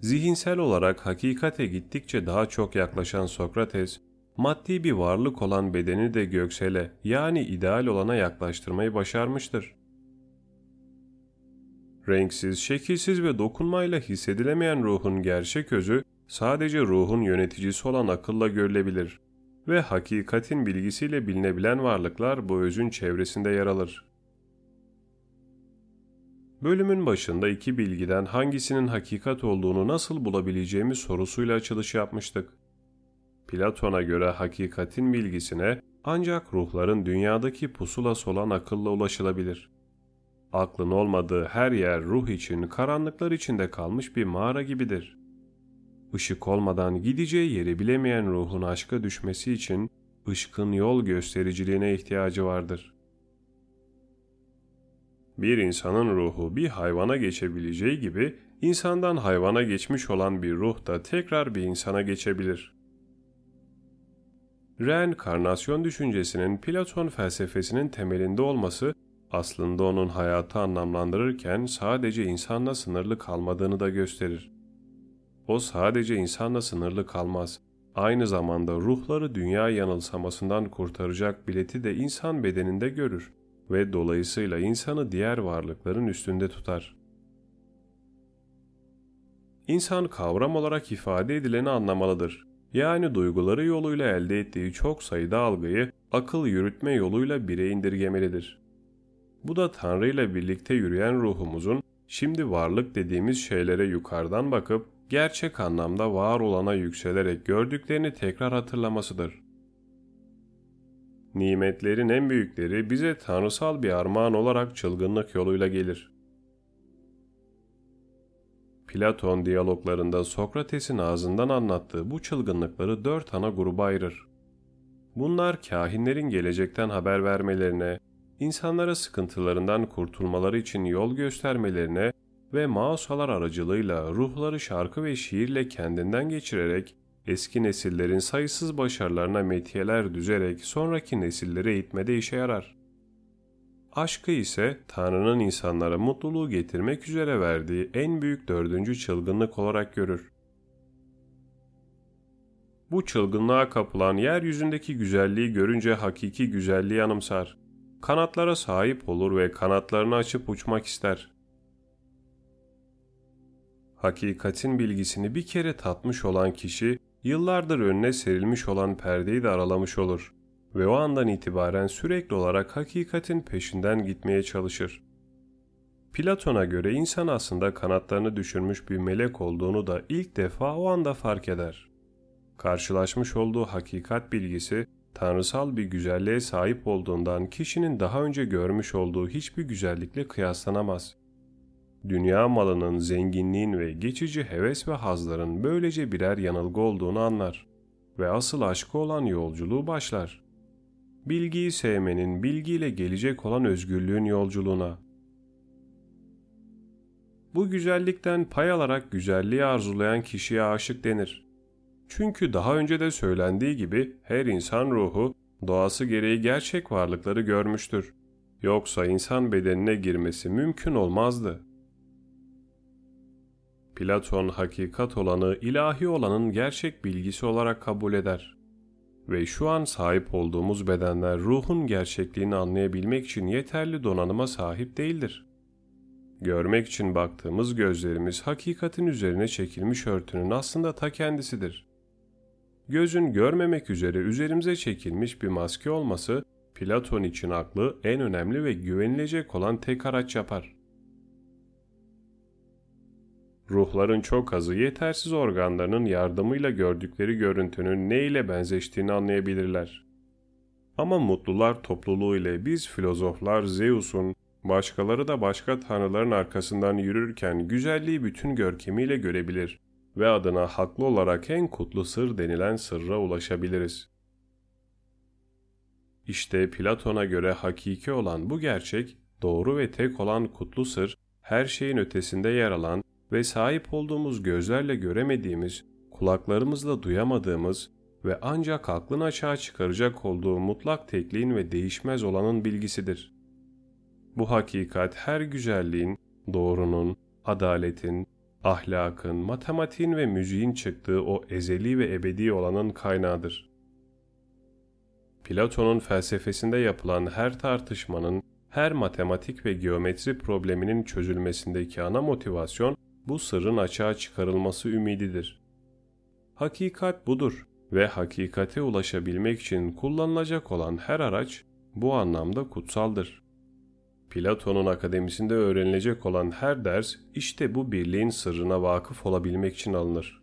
Zihinsel olarak hakikate gittikçe daha çok yaklaşan Sokrates, maddi bir varlık olan bedeni de göksele yani ideal olana yaklaştırmayı başarmıştır. Renksiz, şekilsiz ve dokunmayla hissedilemeyen ruhun gerçek özü sadece ruhun yöneticisi olan akılla görülebilir ve hakikatin bilgisiyle bilinebilen varlıklar bu özün çevresinde yer alır. Bölümün başında iki bilgiden hangisinin hakikat olduğunu nasıl bulabileceğimiz sorusuyla açılış yapmıştık. Platon'a göre hakikatin bilgisine ancak ruhların dünyadaki pusulası olan akılla ulaşılabilir. Aklın olmadığı her yer ruh için karanlıklar içinde kalmış bir mağara gibidir. Işık olmadan gideceği yeri bilemeyen ruhun aşka düşmesi için ışkın yol göstericiliğine ihtiyacı vardır. Bir insanın ruhu bir hayvana geçebileceği gibi insandan hayvana geçmiş olan bir ruh da tekrar bir insana geçebilir. Reenkarnasyon düşüncesinin Platon felsefesinin temelinde olması aslında onun hayatı anlamlandırırken sadece insanla sınırlı kalmadığını da gösterir. O sadece insanla sınırlı kalmaz. Aynı zamanda ruhları dünya yanılsamasından kurtaracak bileti de insan bedeninde görür ve dolayısıyla insanı diğer varlıkların üstünde tutar. İnsan kavram olarak ifade edileni anlamalıdır. Yani duyguları yoluyla elde ettiği çok sayıda algıyı akıl yürütme yoluyla bire indirgemelidir. Bu da Tanrı ile birlikte yürüyen ruhumuzun şimdi varlık dediğimiz şeylere yukarıdan bakıp gerçek anlamda var olana yükselerek gördüklerini tekrar hatırlamasıdır. Nimetlerin en büyükleri bize tanrısal bir armağan olarak çılgınlık yoluyla gelir. Platon diyaloglarında Sokrates'in ağzından anlattığı bu çılgınlıkları dört ana gruba ayırır. Bunlar kahinlerin gelecekten haber vermelerine, insanlara sıkıntılarından kurtulmaları için yol göstermelerine ve mausalar aracılığıyla ruhları şarkı ve şiirle kendinden geçirerek eski nesillerin sayısız başarılarına metiyeler düzerek sonraki nesilleri eğitmede işe yarar. Aşkı ise Tanrı'nın insanlara mutluluğu getirmek üzere verdiği en büyük dördüncü çılgınlık olarak görür. Bu çılgınlığa kapılan yeryüzündeki güzelliği görünce hakiki güzelliği anımsar. Kanatlara sahip olur ve kanatlarını açıp uçmak ister. Hakikatin bilgisini bir kere tatmış olan kişi yıllardır önüne serilmiş olan perdeyi de aralamış olur ve o andan itibaren sürekli olarak hakikatin peşinden gitmeye çalışır. Platon'a göre insan aslında kanatlarını düşürmüş bir melek olduğunu da ilk defa o anda fark eder. Karşılaşmış olduğu hakikat bilgisi tanrısal bir güzelliğe sahip olduğundan kişinin daha önce görmüş olduğu hiçbir güzellikle kıyaslanamaz dünya malının, zenginliğin ve geçici heves ve hazların böylece birer yanılgı olduğunu anlar ve asıl aşkı olan yolculuğu başlar. Bilgiyi sevmenin, bilgiyle gelecek olan özgürlüğün yolculuğuna. Bu güzellikten pay alarak güzelliği arzulayan kişiye aşık denir. Çünkü daha önce de söylendiği gibi her insan ruhu doğası gereği gerçek varlıkları görmüştür. Yoksa insan bedenine girmesi mümkün olmazdı. Platon hakikat olanı ilahi olanın gerçek bilgisi olarak kabul eder. Ve şu an sahip olduğumuz bedenler ruhun gerçekliğini anlayabilmek için yeterli donanıma sahip değildir. Görmek için baktığımız gözlerimiz hakikatin üzerine çekilmiş örtünün aslında ta kendisidir. Gözün görmemek üzere üzerimize çekilmiş bir maske olması Platon için aklı en önemli ve güvenilecek olan tek araç yapar. Ruhların çok azı yetersiz organlarının yardımıyla gördükleri görüntünün ne ile benzeştiğini anlayabilirler. Ama mutlular topluluğu ile biz filozoflar Zeus'un, başkaları da başka tanrıların arkasından yürürken güzelliği bütün görkemiyle görebilir ve adına haklı olarak en kutlu sır denilen sırra ulaşabiliriz. İşte Platon'a göre hakiki olan bu gerçek, doğru ve tek olan kutlu sır, her şeyin ötesinde yer alan ve sahip olduğumuz gözlerle göremediğimiz, kulaklarımızla duyamadığımız, ve ancak aklın açığa çıkaracak olduğu mutlak tekliğin ve değişmez olanın bilgisidir. Bu hakikat her güzelliğin, doğrunun, adaletin, ahlakın, matematiğin ve müziğin çıktığı o ezeli ve ebedi olanın kaynağıdır. Platon'un felsefesinde yapılan her tartışmanın, her matematik ve geometri probleminin çözülmesindeki ana motivasyon bu sırrın açığa çıkarılması ümididir. Hakikat budur ve hakikate ulaşabilmek için kullanılacak olan her araç bu anlamda kutsaldır. Platon'un akademisinde öğrenilecek olan her ders işte bu birliğin sırrına vakıf olabilmek için alınır.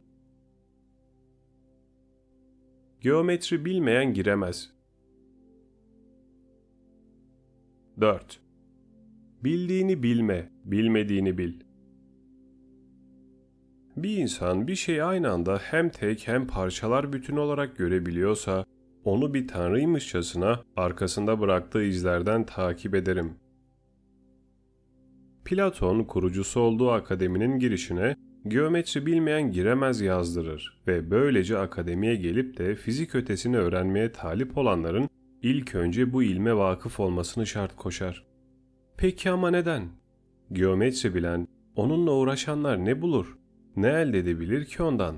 Geometri bilmeyen giremez. 4. Bildiğini bilme, bilmediğini bil. Bir insan bir şeyi aynı anda hem tek hem parçalar bütün olarak görebiliyorsa, onu bir tanrıymışçasına arkasında bıraktığı izlerden takip ederim. Platon kurucusu olduğu akademinin girişine geometri bilmeyen giremez yazdırır ve böylece akademiye gelip de fizik ötesini öğrenmeye talip olanların ilk önce bu ilme vakıf olmasını şart koşar. Peki ama neden? Geometri bilen, onunla uğraşanlar ne bulur? Ne elde edebilir ki ondan?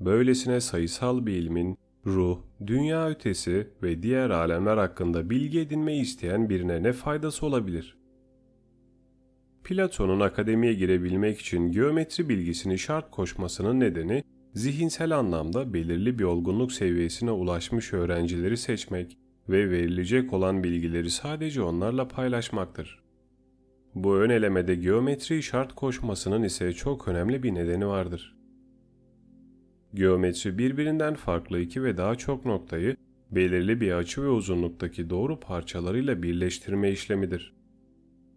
Böylesine sayısal bir ilmin ruh, dünya ötesi ve diğer alemler hakkında bilgi edinmeyi isteyen birine ne faydası olabilir? Platon'un akademiye girebilmek için geometri bilgisini şart koşmasının nedeni zihinsel anlamda belirli bir olgunluk seviyesine ulaşmış öğrencileri seçmek ve verilecek olan bilgileri sadece onlarla paylaşmaktır. Bu ön elemede geometri şart koşmasının ise çok önemli bir nedeni vardır. Geometri birbirinden farklı iki ve daha çok noktayı belirli bir açı ve uzunluktaki doğru parçalarıyla birleştirme işlemidir.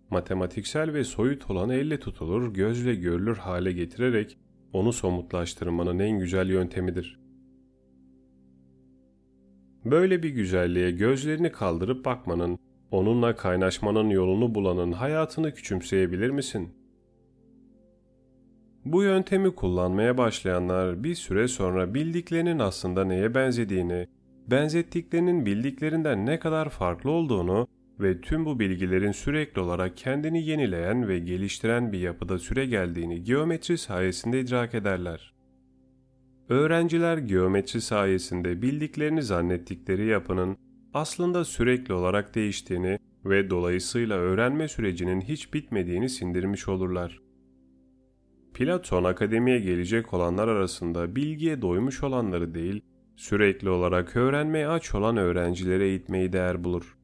Matematiksel ve soyut olan elle tutulur, gözle görülür hale getirerek onu somutlaştırmanın en güzel yöntemidir. Böyle bir güzelliğe gözlerini kaldırıp bakmanın, onunla kaynaşmanın yolunu bulanın hayatını küçümseyebilir misin? Bu yöntemi kullanmaya başlayanlar bir süre sonra bildiklerinin aslında neye benzediğini, benzettiklerinin bildiklerinden ne kadar farklı olduğunu ve tüm bu bilgilerin sürekli olarak kendini yenileyen ve geliştiren bir yapıda süre geldiğini geometri sayesinde idrak ederler. Öğrenciler geometri sayesinde bildiklerini zannettikleri yapının aslında sürekli olarak değiştiğini ve dolayısıyla öğrenme sürecinin hiç bitmediğini sindirmiş olurlar. Platon akademiye gelecek olanlar arasında bilgiye doymuş olanları değil, sürekli olarak öğrenmeye aç olan öğrencilere eğitmeyi değer bulur.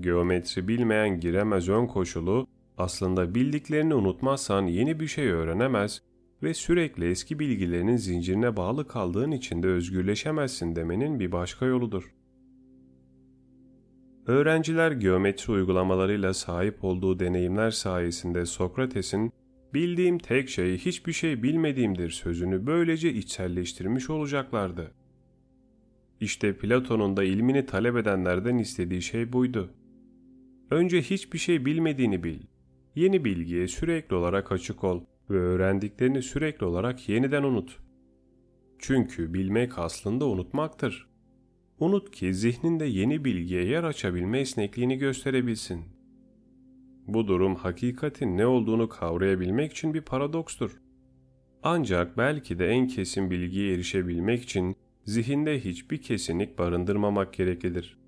Geometri bilmeyen giremez ön koşulu, aslında bildiklerini unutmazsan yeni bir şey öğrenemez ve sürekli eski bilgilerinin zincirine bağlı kaldığın için de özgürleşemezsin demenin bir başka yoludur. Öğrenciler geometri uygulamalarıyla sahip olduğu deneyimler sayesinde Sokrates'in bildiğim tek şey hiçbir şey bilmediğimdir sözünü böylece içselleştirmiş olacaklardı. İşte Platon'un da ilmini talep edenlerden istediği şey buydu. Önce hiçbir şey bilmediğini bil. Yeni bilgiye sürekli olarak açık ol ve öğrendiklerini sürekli olarak yeniden unut. Çünkü bilmek aslında unutmaktır. Unut ki zihninde yeni bilgiye yer açabilme esnekliğini gösterebilsin. Bu durum hakikatin ne olduğunu kavrayabilmek için bir paradokstur. Ancak belki de en kesin bilgiye erişebilmek için zihinde hiçbir kesinlik barındırmamak gereklidir.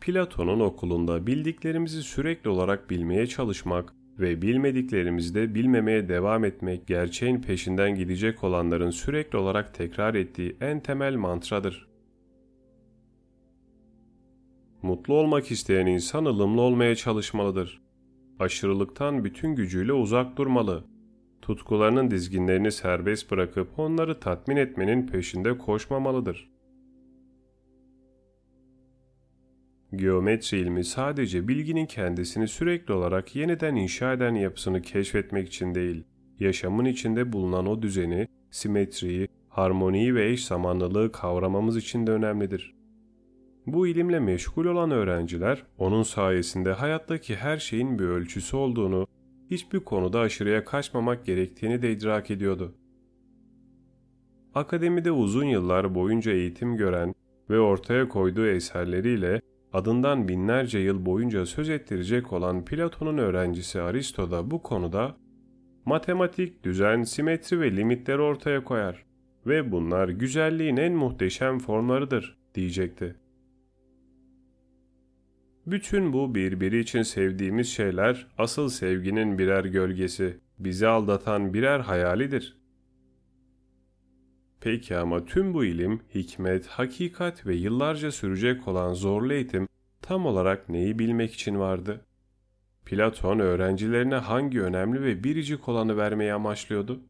Platon'un okulunda bildiklerimizi sürekli olarak bilmeye çalışmak ve bilmediklerimizi de bilmemeye devam etmek gerçeğin peşinden gidecek olanların sürekli olarak tekrar ettiği en temel mantradır. Mutlu olmak isteyen insan ılımlı olmaya çalışmalıdır. Aşırılıktan bütün gücüyle uzak durmalı. Tutkularının dizginlerini serbest bırakıp onları tatmin etmenin peşinde koşmamalıdır. Geometri ilmi sadece bilginin kendisini sürekli olarak yeniden inşa eden yapısını keşfetmek için değil, yaşamın içinde bulunan o düzeni, simetriyi, harmoniyi ve eş zamanlılığı kavramamız için de önemlidir. Bu ilimle meşgul olan öğrenciler, onun sayesinde hayattaki her şeyin bir ölçüsü olduğunu, hiçbir konuda aşırıya kaçmamak gerektiğini de idrak ediyordu. akademide uzun yıllar boyunca eğitim gören ve ortaya koyduğu eserleriyle adından binlerce yıl boyunca söz ettirecek olan Platon'un öğrencisi Aristo da bu konuda matematik, düzen, simetri ve limitleri ortaya koyar ve bunlar güzelliğin en muhteşem formlarıdır diyecekti. Bütün bu birbiri için sevdiğimiz şeyler asıl sevginin birer gölgesi, bizi aldatan birer hayalidir. Peki ama tüm bu ilim, hikmet, hakikat ve yıllarca sürecek olan zorlu eğitim tam olarak neyi bilmek için vardı? Platon öğrencilerine hangi önemli ve biricik olanı vermeyi amaçlıyordu?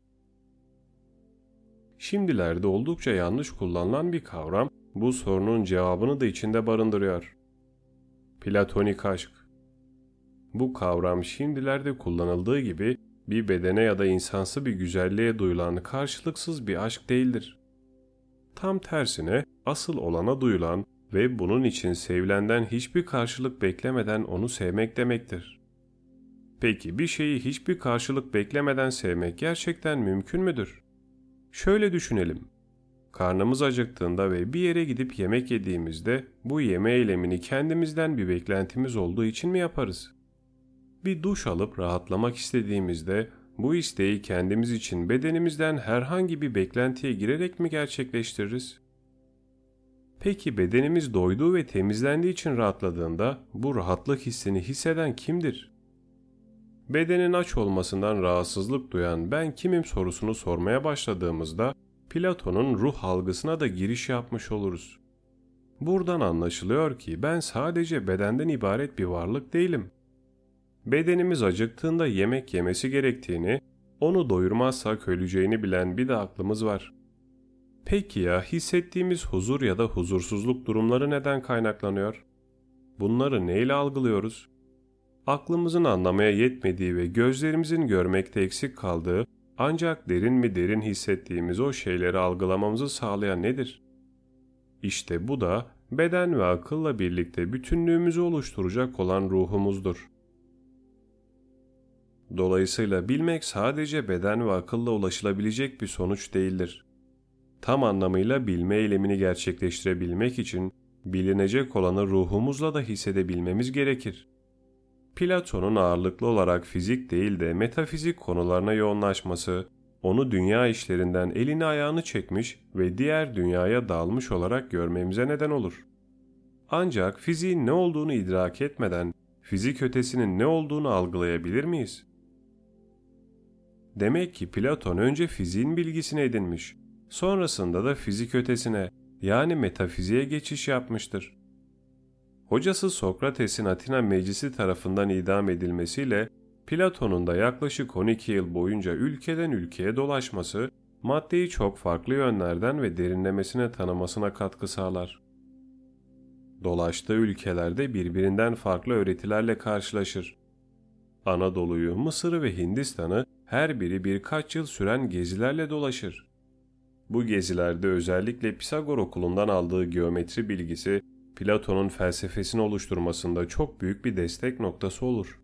Şimdilerde oldukça yanlış kullanılan bir kavram bu sorunun cevabını da içinde barındırıyor. Platonik aşk. Bu kavram şimdilerde kullanıldığı gibi bir bedene ya da insansı bir güzelliğe duyulan karşılıksız bir aşk değildir. Tam tersine asıl olana duyulan ve bunun için sevilenden hiçbir karşılık beklemeden onu sevmek demektir. Peki bir şeyi hiçbir karşılık beklemeden sevmek gerçekten mümkün müdür? Şöyle düşünelim. Karnımız acıktığında ve bir yere gidip yemek yediğimizde bu yeme eylemini kendimizden bir beklentimiz olduğu için mi yaparız? Bir duş alıp rahatlamak istediğimizde bu isteği kendimiz için bedenimizden herhangi bir beklentiye girerek mi gerçekleştiririz? Peki bedenimiz doyduğu ve temizlendiği için rahatladığında bu rahatlık hissini hisseden kimdir? Bedenin aç olmasından rahatsızlık duyan ben kimim sorusunu sormaya başladığımızda Platon'un ruh algısına da giriş yapmış oluruz. Buradan anlaşılıyor ki ben sadece bedenden ibaret bir varlık değilim. Bedenimiz acıktığında yemek yemesi gerektiğini, onu doyurmazsak öleceğini bilen bir de aklımız var. Peki ya hissettiğimiz huzur ya da huzursuzluk durumları neden kaynaklanıyor? Bunları neyle algılıyoruz? Aklımızın anlamaya yetmediği ve gözlerimizin görmekte eksik kaldığı ancak derin mi derin hissettiğimiz o şeyleri algılamamızı sağlayan nedir? İşte bu da beden ve akılla birlikte bütünlüğümüzü oluşturacak olan ruhumuzdur. Dolayısıyla bilmek sadece beden ve akılla ulaşılabilecek bir sonuç değildir. Tam anlamıyla bilme eylemini gerçekleştirebilmek için bilinecek olanı ruhumuzla da hissedebilmemiz gerekir. Platon'un ağırlıklı olarak fizik değil de metafizik konularına yoğunlaşması, onu dünya işlerinden elini ayağını çekmiş ve diğer dünyaya dalmış olarak görmemize neden olur. Ancak fiziğin ne olduğunu idrak etmeden fizik ötesinin ne olduğunu algılayabilir miyiz? Demek ki Platon önce fiziğin bilgisini edinmiş, sonrasında da fizik ötesine yani metafiziğe geçiş yapmıştır. Hocası Sokrates'in Atina Meclisi tarafından idam edilmesiyle Platon'un da yaklaşık 12 yıl boyunca ülkeden ülkeye dolaşması maddeyi çok farklı yönlerden ve derinlemesine tanımasına katkı sağlar. Dolaştığı ülkelerde birbirinden farklı öğretilerle karşılaşır. Anadolu'yu, Mısır'ı ve Hindistan'ı her biri birkaç yıl süren gezilerle dolaşır. Bu gezilerde özellikle Pisagor okulundan aldığı geometri bilgisi Platon'un felsefesini oluşturmasında çok büyük bir destek noktası olur.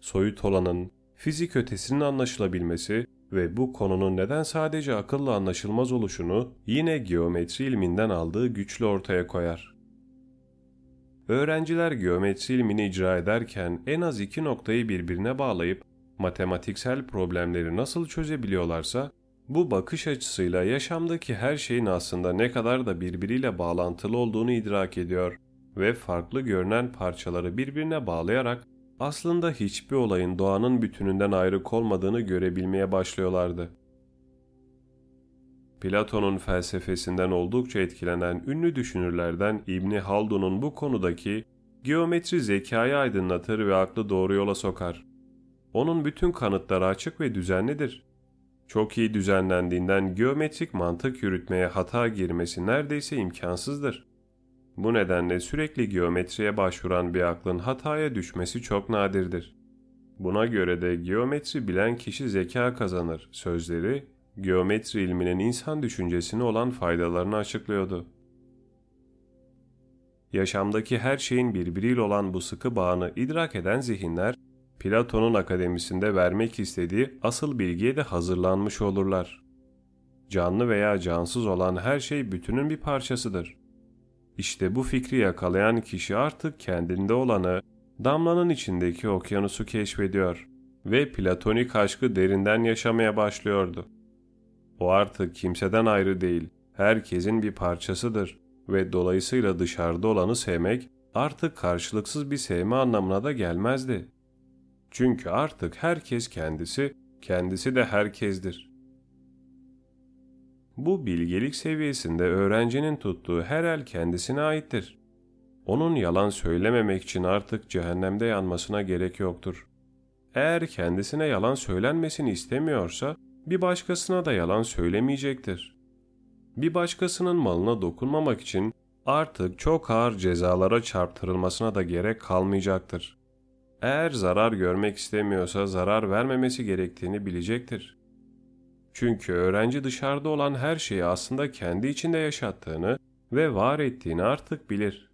Soyut olanın, fizik ötesinin anlaşılabilmesi ve bu konunun neden sadece akılla anlaşılmaz oluşunu yine geometri ilminden aldığı güçlü ortaya koyar. Öğrenciler geometri ilmini icra ederken en az iki noktayı birbirine bağlayıp matematiksel problemleri nasıl çözebiliyorlarsa bu bakış açısıyla yaşamdaki her şeyin aslında ne kadar da birbiriyle bağlantılı olduğunu idrak ediyor ve farklı görünen parçaları birbirine bağlayarak aslında hiçbir olayın doğanın bütününden ayrık olmadığını görebilmeye başlıyorlardı. Platon'un felsefesinden oldukça etkilenen ünlü düşünürlerden İbni Haldun'un bu konudaki geometri zekayı aydınlatır ve aklı doğru yola sokar. Onun bütün kanıtları açık ve düzenlidir çok iyi düzenlendiğinden geometrik mantık yürütmeye hata girmesi neredeyse imkansızdır. Bu nedenle sürekli geometriye başvuran bir aklın hataya düşmesi çok nadirdir. Buna göre de geometri bilen kişi zeka kazanır sözleri geometri ilminin insan düşüncesine olan faydalarını açıklıyordu. Yaşamdaki her şeyin birbiriyle olan bu sıkı bağını idrak eden zihinler Platon'un akademisinde vermek istediği asıl bilgiye de hazırlanmış olurlar. canlı veya cansız olan her şey bütünün bir parçasıdır. İşte bu fikri yakalayan kişi artık kendinde olanı, damlanın içindeki okyanusu keşfediyor ve platonik aşkı derinden yaşamaya başlıyordu. O artık kimseden ayrı değil, herkesin bir parçasıdır ve dolayısıyla dışarıda olanı sevmek artık karşılıksız bir sevme anlamına da gelmezdi. Çünkü artık herkes kendisi, kendisi de herkesdir. Bu bilgelik seviyesinde öğrencinin tuttuğu her el kendisine aittir. Onun yalan söylememek için artık cehennemde yanmasına gerek yoktur. Eğer kendisine yalan söylenmesini istemiyorsa bir başkasına da yalan söylemeyecektir. Bir başkasının malına dokunmamak için artık çok ağır cezalara çarptırılmasına da gerek kalmayacaktır. Eğer zarar görmek istemiyorsa zarar vermemesi gerektiğini bilecektir. Çünkü öğrenci dışarıda olan her şeyi aslında kendi içinde yaşattığını ve var ettiğini artık bilir.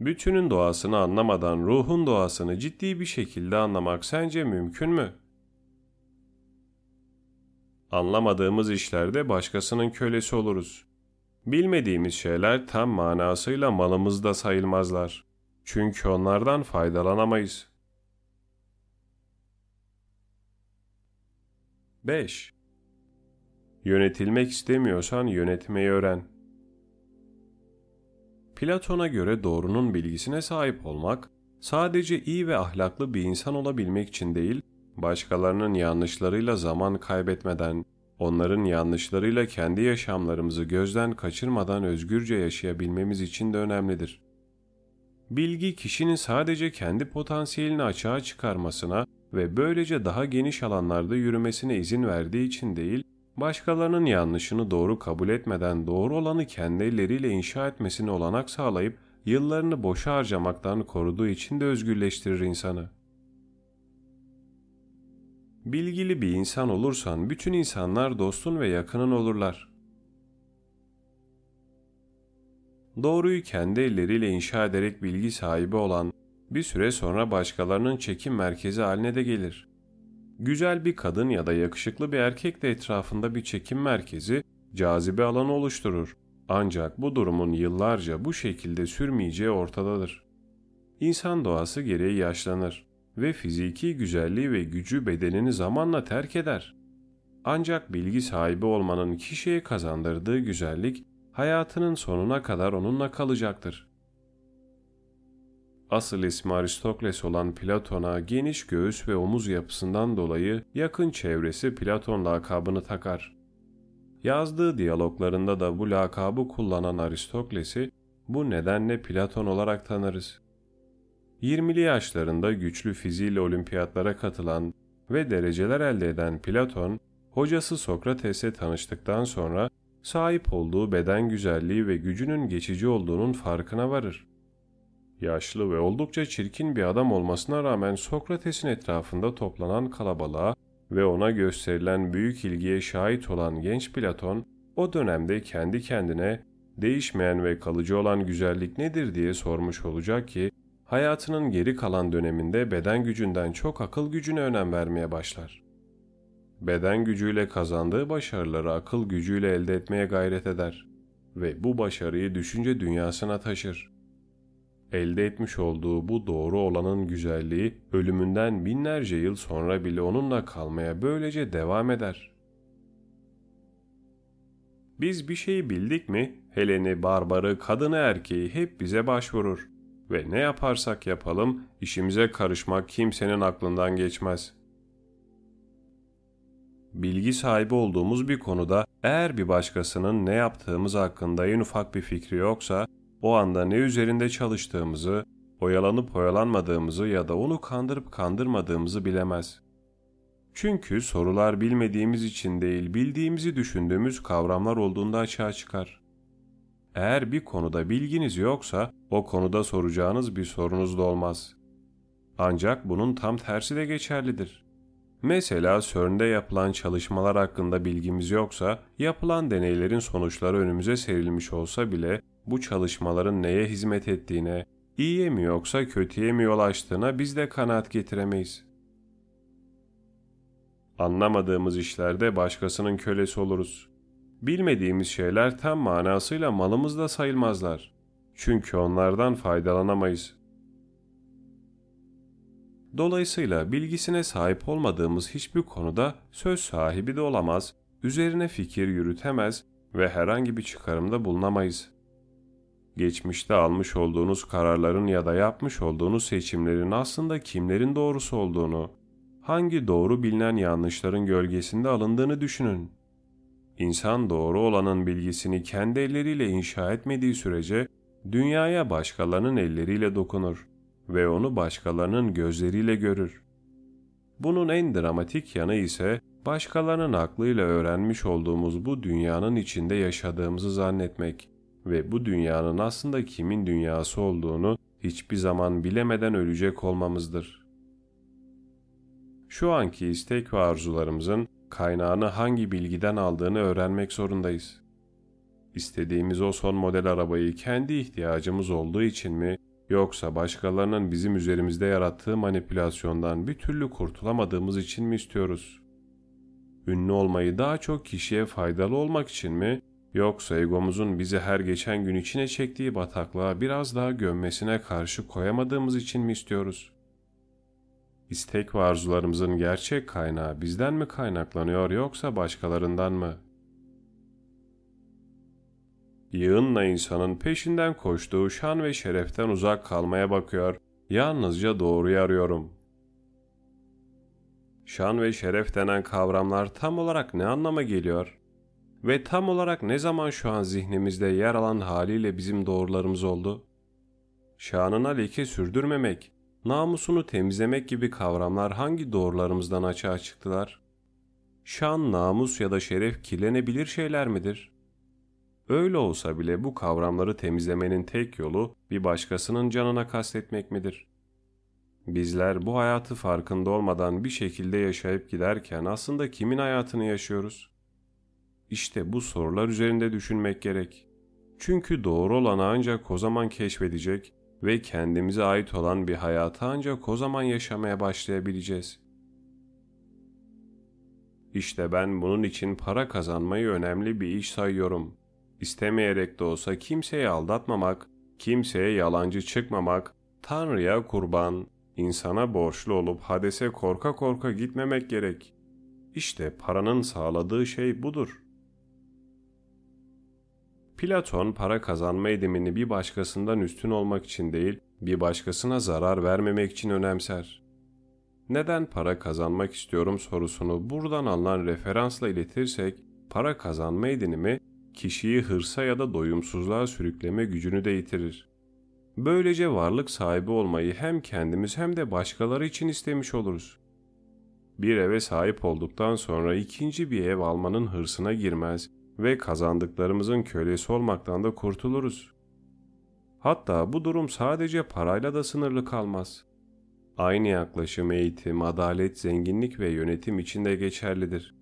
Bütünün doğasını anlamadan ruhun doğasını ciddi bir şekilde anlamak sence mümkün mü? Anlamadığımız işlerde başkasının kölesi oluruz. Bilmediğimiz şeyler tam manasıyla malımızda sayılmazlar. Çünkü onlardan faydalanamayız. 5. Yönetilmek istemiyorsan yönetmeyi öğren. Platon'a göre doğrunun bilgisine sahip olmak, sadece iyi ve ahlaklı bir insan olabilmek için değil, başkalarının yanlışlarıyla zaman kaybetmeden, onların yanlışlarıyla kendi yaşamlarımızı gözden kaçırmadan özgürce yaşayabilmemiz için de önemlidir. Bilgi kişinin sadece kendi potansiyelini açığa çıkarmasına ve böylece daha geniş alanlarda yürümesine izin verdiği için değil, başkalarının yanlışını doğru kabul etmeden doğru olanı kendi elleriyle inşa etmesine olanak sağlayıp yıllarını boşa harcamaktan koruduğu için de özgürleştirir insanı. Bilgili bir insan olursan bütün insanlar dostun ve yakının olurlar. Doğruyu kendi elleriyle inşa ederek bilgi sahibi olan bir süre sonra başkalarının çekim merkezi haline de gelir. Güzel bir kadın ya da yakışıklı bir erkek de etrafında bir çekim merkezi, cazibe alanı oluşturur. Ancak bu durumun yıllarca bu şekilde sürmeyeceği ortadadır. İnsan doğası gereği yaşlanır ve fiziki güzelliği ve gücü bedenini zamanla terk eder. Ancak bilgi sahibi olmanın kişiye kazandırdığı güzellik hayatının sonuna kadar onunla kalacaktır. Asıl ismi Aristokles olan Platon'a geniş göğüs ve omuz yapısından dolayı yakın çevresi Platon lakabını takar. Yazdığı diyaloglarında da bu lakabı kullanan Aristokles'i bu nedenle Platon olarak tanırız. 20'li yaşlarında güçlü fiziğiyle olimpiyatlara katılan ve dereceler elde eden Platon, hocası Sokrates'e tanıştıktan sonra sahip olduğu beden güzelliği ve gücünün geçici olduğunun farkına varır. Yaşlı ve oldukça çirkin bir adam olmasına rağmen Sokrates'in etrafında toplanan kalabalığa ve ona gösterilen büyük ilgiye şahit olan genç Platon, o dönemde kendi kendine değişmeyen ve kalıcı olan güzellik nedir diye sormuş olacak ki, hayatının geri kalan döneminde beden gücünden çok akıl gücüne önem vermeye başlar. Beden gücüyle kazandığı başarıları akıl gücüyle elde etmeye gayret eder ve bu başarıyı düşünce dünyasına taşır. Elde etmiş olduğu bu doğru olanın güzelliği ölümünden binlerce yıl sonra bile onunla kalmaya böylece devam eder. Biz bir şeyi bildik mi, Heleni, barbarı, kadını, erkeği hep bize başvurur ve ne yaparsak yapalım işimize karışmak kimsenin aklından geçmez. Bilgi sahibi olduğumuz bir konuda eğer bir başkasının ne yaptığımız hakkında en ufak bir fikri yoksa o anda ne üzerinde çalıştığımızı, oyalanıp oyalanmadığımızı ya da onu kandırıp kandırmadığımızı bilemez. Çünkü sorular bilmediğimiz için değil, bildiğimizi düşündüğümüz kavramlar olduğunda açığa çıkar. Eğer bir konuda bilginiz yoksa o konuda soracağınız bir sorunuz da olmaz. Ancak bunun tam tersi de geçerlidir. Mesela CERN'de yapılan çalışmalar hakkında bilgimiz yoksa, yapılan deneylerin sonuçları önümüze serilmiş olsa bile bu çalışmaların neye hizmet ettiğine, iyiye mi yoksa kötüye mi yol açtığına biz de kanaat getiremeyiz. Anlamadığımız işlerde başkasının kölesi oluruz. Bilmediğimiz şeyler tam manasıyla malımızda sayılmazlar. Çünkü onlardan faydalanamayız. Dolayısıyla bilgisine sahip olmadığımız hiçbir konuda söz sahibi de olamaz, üzerine fikir yürütemez ve herhangi bir çıkarımda bulunamayız. Geçmişte almış olduğunuz kararların ya da yapmış olduğunuz seçimlerin aslında kimlerin doğrusu olduğunu, hangi doğru bilinen yanlışların gölgesinde alındığını düşünün. İnsan doğru olanın bilgisini kendi elleriyle inşa etmediği sürece dünyaya başkalarının elleriyle dokunur ve onu başkalarının gözleriyle görür. Bunun en dramatik yanı ise başkalarının aklıyla öğrenmiş olduğumuz bu dünyanın içinde yaşadığımızı zannetmek ve bu dünyanın aslında kimin dünyası olduğunu hiçbir zaman bilemeden ölecek olmamızdır. Şu anki istek ve arzularımızın kaynağını hangi bilgiden aldığını öğrenmek zorundayız. İstediğimiz o son model arabayı kendi ihtiyacımız olduğu için mi yoksa başkalarının bizim üzerimizde yarattığı manipülasyondan bir türlü kurtulamadığımız için mi istiyoruz? Ünlü olmayı daha çok kişiye faydalı olmak için mi yoksa egomuzun bizi her geçen gün içine çektiği bataklığa biraz daha gömmesine karşı koyamadığımız için mi istiyoruz? İstek ve arzularımızın gerçek kaynağı bizden mi kaynaklanıyor yoksa başkalarından mı? Yığınla insanın peşinden koştuğu şan ve şereften uzak kalmaya bakıyor, yalnızca doğruyu arıyorum. Şan ve şeref denen kavramlar tam olarak ne anlama geliyor? Ve tam olarak ne zaman şu an zihnimizde yer alan haliyle bizim doğrularımız oldu? Şanına leke sürdürmemek, namusunu temizlemek gibi kavramlar hangi doğrularımızdan açığa çıktılar? Şan, namus ya da şeref kirlenebilir şeyler midir? Öyle olsa bile bu kavramları temizlemenin tek yolu bir başkasının canına kastetmek midir? Bizler bu hayatı farkında olmadan bir şekilde yaşayıp giderken aslında kimin hayatını yaşıyoruz? İşte bu sorular üzerinde düşünmek gerek. Çünkü doğru olanı ancak o zaman keşfedecek ve kendimize ait olan bir hayatı ancak o zaman yaşamaya başlayabileceğiz. İşte ben bunun için para kazanmayı önemli bir iş sayıyorum. İstemeyerek de olsa kimseyi aldatmamak, kimseye yalancı çıkmamak, Tanrı'ya kurban, insana borçlu olup hadese korka korka gitmemek gerek. İşte paranın sağladığı şey budur. Platon para kazanma edimini bir başkasından üstün olmak için değil, bir başkasına zarar vermemek için önemser. Neden para kazanmak istiyorum sorusunu buradan alınan referansla iletirsek, para kazanma edinimi kişiyi hırsa ya da doyumsuzluğa sürükleme gücünü de yitirir. Böylece varlık sahibi olmayı hem kendimiz hem de başkaları için istemiş oluruz. Bir eve sahip olduktan sonra ikinci bir ev almanın hırsına girmez ve kazandıklarımızın kölesi olmaktan da kurtuluruz. Hatta bu durum sadece parayla da sınırlı kalmaz. Aynı yaklaşım eğitim, adalet, zenginlik ve yönetim için de geçerlidir.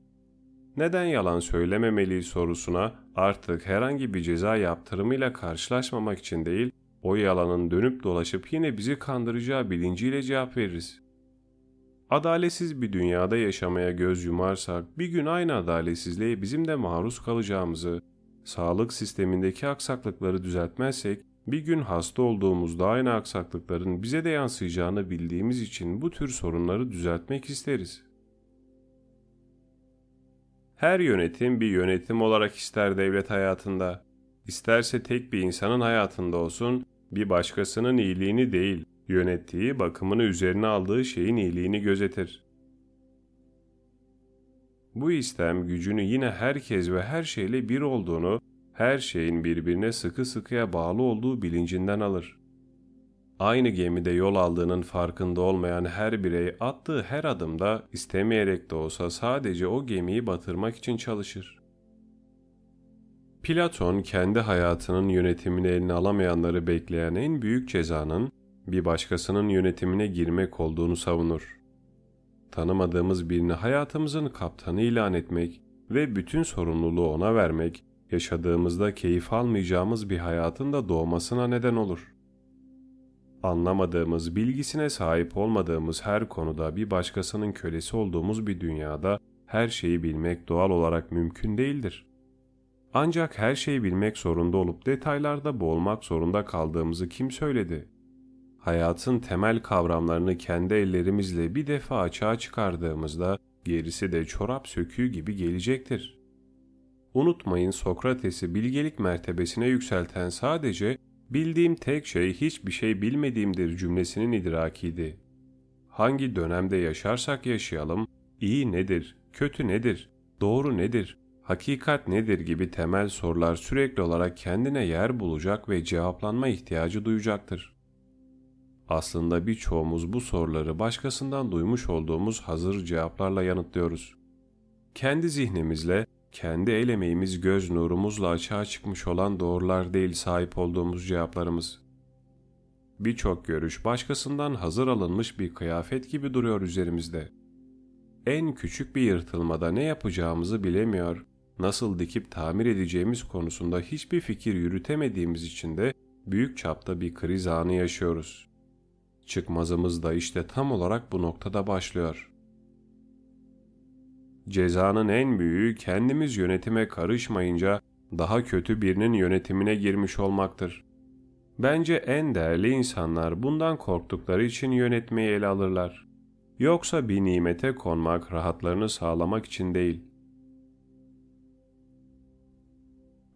Neden yalan söylememeli sorusuna artık herhangi bir ceza yaptırımıyla karşılaşmamak için değil, o yalanın dönüp dolaşıp yine bizi kandıracağı bilinciyle cevap veririz. Adaletsiz bir dünyada yaşamaya göz yumarsak bir gün aynı adaletsizliğe bizim de maruz kalacağımızı, sağlık sistemindeki aksaklıkları düzeltmezsek bir gün hasta olduğumuzda aynı aksaklıkların bize de yansıyacağını bildiğimiz için bu tür sorunları düzeltmek isteriz. Her yönetim bir yönetim olarak ister devlet hayatında, isterse tek bir insanın hayatında olsun, bir başkasının iyiliğini değil, yönettiği, bakımını üzerine aldığı şeyin iyiliğini gözetir. Bu istem gücünü yine herkes ve her şeyle bir olduğunu, her şeyin birbirine sıkı sıkıya bağlı olduğu bilincinden alır. Aynı gemide yol aldığının farkında olmayan her birey attığı her adımda istemeyerek de olsa sadece o gemiyi batırmak için çalışır. Platon kendi hayatının yönetimini eline alamayanları bekleyen en büyük cezanın bir başkasının yönetimine girmek olduğunu savunur. Tanımadığımız birini hayatımızın kaptanı ilan etmek ve bütün sorumluluğu ona vermek, yaşadığımızda keyif almayacağımız bir hayatın da doğmasına neden olur. Anlamadığımız, bilgisine sahip olmadığımız her konuda bir başkasının kölesi olduğumuz bir dünyada her şeyi bilmek doğal olarak mümkün değildir. Ancak her şeyi bilmek zorunda olup detaylarda boğulmak zorunda kaldığımızı kim söyledi? Hayatın temel kavramlarını kendi ellerimizle bir defa açığa çıkardığımızda gerisi de çorap söküğü gibi gelecektir. Unutmayın Sokrates'i bilgelik mertebesine yükselten sadece bildiğim tek şey hiçbir şey bilmediğimdir cümlesinin idrakiydi. Hangi dönemde yaşarsak yaşayalım, iyi nedir, kötü nedir, doğru nedir, hakikat nedir gibi temel sorular sürekli olarak kendine yer bulacak ve cevaplanma ihtiyacı duyacaktır. Aslında birçoğumuz bu soruları başkasından duymuş olduğumuz hazır cevaplarla yanıtlıyoruz. Kendi zihnimizle, kendi el emeğimiz göz nurumuzla açığa çıkmış olan doğrular değil sahip olduğumuz cevaplarımız. Birçok görüş başkasından hazır alınmış bir kıyafet gibi duruyor üzerimizde. En küçük bir yırtılmada ne yapacağımızı bilemiyor, nasıl dikip tamir edeceğimiz konusunda hiçbir fikir yürütemediğimiz için de büyük çapta bir kriz anı yaşıyoruz. Çıkmazımız da işte tam olarak bu noktada başlıyor. Cezanın en büyüğü kendimiz yönetime karışmayınca daha kötü birinin yönetimine girmiş olmaktır. Bence en değerli insanlar bundan korktukları için yönetmeyi ele alırlar. Yoksa bir nimete konmak rahatlarını sağlamak için değil.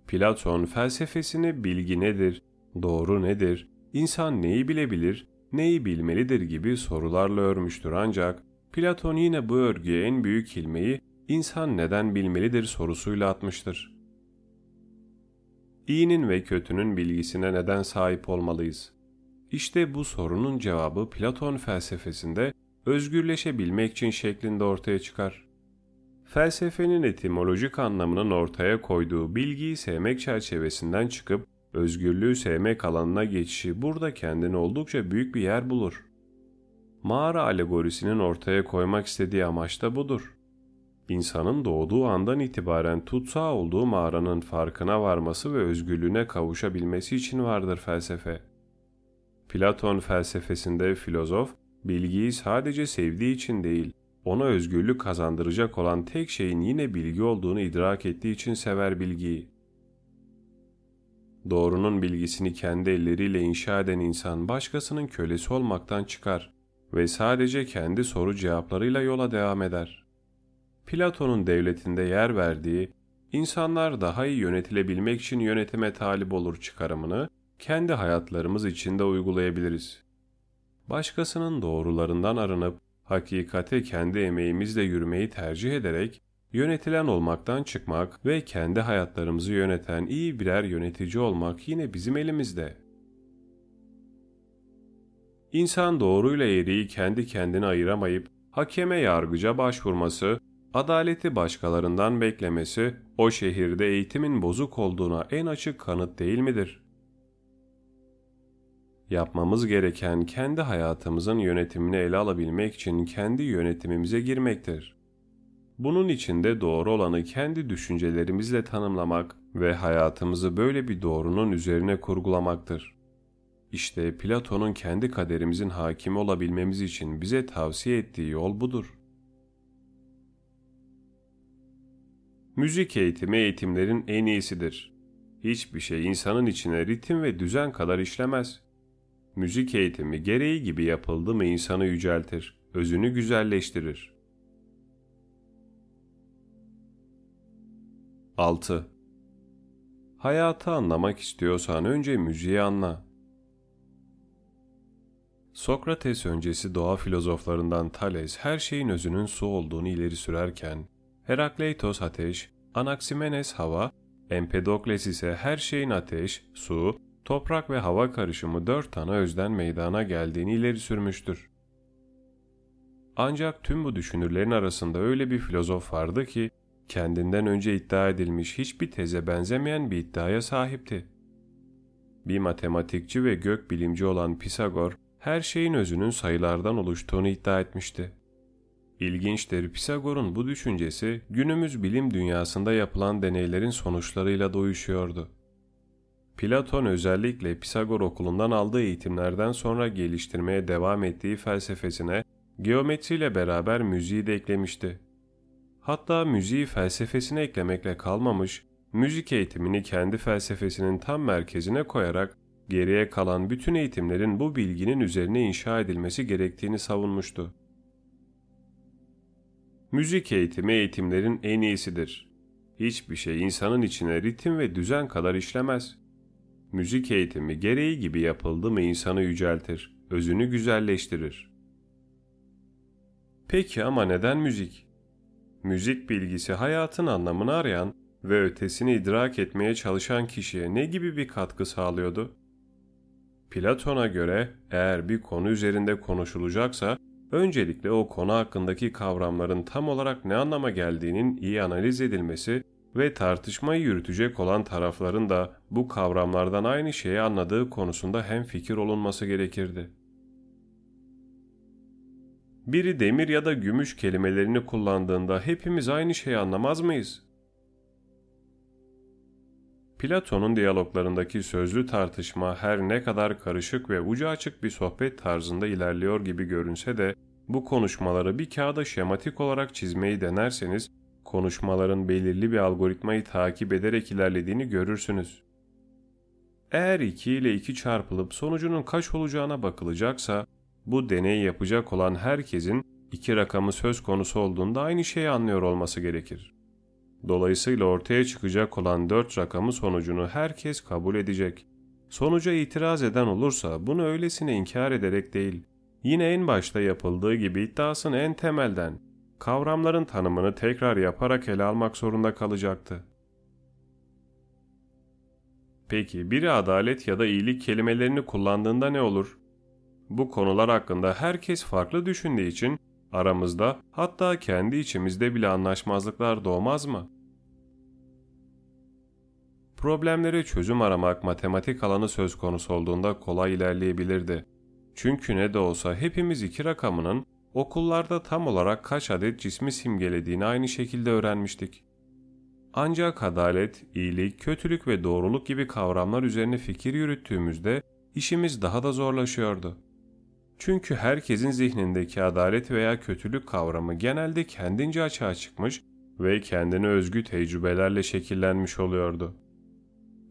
Platon felsefesini bilgi nedir, doğru nedir, insan neyi bilebilir, neyi bilmelidir gibi sorularla örmüştür ancak Platon yine bu örgüye en büyük ilmeği insan neden bilmelidir sorusuyla atmıştır. İyinin ve kötünün bilgisine neden sahip olmalıyız? İşte bu sorunun cevabı Platon felsefesinde özgürleşebilmek için şeklinde ortaya çıkar. Felsefenin etimolojik anlamının ortaya koyduğu bilgiyi sevmek çerçevesinden çıkıp özgürlüğü sevmek alanına geçişi burada kendine oldukça büyük bir yer bulur. Mağara alegorisinin ortaya koymak istediği amaç da budur. İnsanın doğduğu andan itibaren tutsağı olduğu mağaranın farkına varması ve özgürlüğüne kavuşabilmesi için vardır felsefe. Platon felsefesinde filozof, bilgiyi sadece sevdiği için değil, ona özgürlük kazandıracak olan tek şeyin yine bilgi olduğunu idrak ettiği için sever bilgiyi. Doğrunun bilgisini kendi elleriyle inşa eden insan başkasının kölesi olmaktan çıkar ve sadece kendi soru cevaplarıyla yola devam eder. Platon'un devletinde yer verdiği, insanlar daha iyi yönetilebilmek için yönetime talip olur çıkarımını kendi hayatlarımız içinde uygulayabiliriz. Başkasının doğrularından arınıp hakikate kendi emeğimizle yürümeyi tercih ederek yönetilen olmaktan çıkmak ve kendi hayatlarımızı yöneten iyi birer yönetici olmak yine bizim elimizde. İnsan doğruyla eğriyi kendi kendine ayıramayıp hakeme yargıca başvurması, adaleti başkalarından beklemesi o şehirde eğitimin bozuk olduğuna en açık kanıt değil midir? Yapmamız gereken kendi hayatımızın yönetimini ele alabilmek için kendi yönetimimize girmektir. Bunun için de doğru olanı kendi düşüncelerimizle tanımlamak ve hayatımızı böyle bir doğrunun üzerine kurgulamaktır. İşte Platon'un kendi kaderimizin hakimi olabilmemiz için bize tavsiye ettiği yol budur. Müzik eğitimi eğitimlerin en iyisidir. Hiçbir şey insanın içine ritim ve düzen kadar işlemez. Müzik eğitimi gereği gibi yapıldı mı insanı yüceltir, özünü güzelleştirir. 6. Hayatı anlamak istiyorsan önce müziği anla. Sokrates öncesi doğa filozoflarından Thales her şeyin özünün su olduğunu ileri sürerken, Herakleitos ateş, Anaximenes hava, Empedokles ise her şeyin ateş, su, toprak ve hava karışımı dört ana özden meydana geldiğini ileri sürmüştür. Ancak tüm bu düşünürlerin arasında öyle bir filozof vardı ki, kendinden önce iddia edilmiş hiçbir teze benzemeyen bir iddiaya sahipti. Bir matematikçi ve gök bilimci olan Pisagor, her şeyin özünün sayılardan oluştuğunu iddia etmişti. İlginçtir Pisagor'un bu düşüncesi günümüz bilim dünyasında yapılan deneylerin sonuçlarıyla da uyuşuyordu. Platon özellikle Pisagor okulundan aldığı eğitimlerden sonra geliştirmeye devam ettiği felsefesine geometriyle beraber müziği de eklemişti. Hatta müziği felsefesine eklemekle kalmamış, müzik eğitimini kendi felsefesinin tam merkezine koyarak geriye kalan bütün eğitimlerin bu bilginin üzerine inşa edilmesi gerektiğini savunmuştu. Müzik eğitimi eğitimlerin en iyisidir. Hiçbir şey insanın içine ritim ve düzen kadar işlemez. Müzik eğitimi gereği gibi yapıldı mı insanı yüceltir, özünü güzelleştirir. Peki ama neden müzik? Müzik bilgisi hayatın anlamını arayan ve ötesini idrak etmeye çalışan kişiye ne gibi bir katkı sağlıyordu? Platon'a göre eğer bir konu üzerinde konuşulacaksa öncelikle o konu hakkındaki kavramların tam olarak ne anlama geldiğinin iyi analiz edilmesi ve tartışmayı yürütecek olan tarafların da bu kavramlardan aynı şeyi anladığı konusunda hem fikir olunması gerekirdi. Biri demir ya da gümüş kelimelerini kullandığında hepimiz aynı şeyi anlamaz mıyız? Platon'un diyaloglarındaki sözlü tartışma her ne kadar karışık ve ucu açık bir sohbet tarzında ilerliyor gibi görünse de bu konuşmaları bir kağıda şematik olarak çizmeyi denerseniz konuşmaların belirli bir algoritmayı takip ederek ilerlediğini görürsünüz. Eğer 2 ile 2 çarpılıp sonucunun kaç olacağına bakılacaksa bu deneyi yapacak olan herkesin iki rakamı söz konusu olduğunda aynı şeyi anlıyor olması gerekir. Dolayısıyla ortaya çıkacak olan 4 rakamı sonucunu herkes kabul edecek. Sonuca itiraz eden olursa bunu öylesine inkar ederek değil, yine en başta yapıldığı gibi iddiasını en temelden, kavramların tanımını tekrar yaparak ele almak zorunda kalacaktı. Peki biri adalet ya da iyilik kelimelerini kullandığında ne olur? Bu konular hakkında herkes farklı düşündüğü için aramızda hatta kendi içimizde bile anlaşmazlıklar doğmaz mı? Problemlere çözüm aramak matematik alanı söz konusu olduğunda kolay ilerleyebilirdi. Çünkü ne de olsa hepimiz iki rakamının okullarda tam olarak kaç adet cismi simgelediğini aynı şekilde öğrenmiştik. Ancak adalet, iyilik, kötülük ve doğruluk gibi kavramlar üzerine fikir yürüttüğümüzde işimiz daha da zorlaşıyordu. Çünkü herkesin zihnindeki adalet veya kötülük kavramı genelde kendince açığa çıkmış ve kendine özgü tecrübelerle şekillenmiş oluyordu.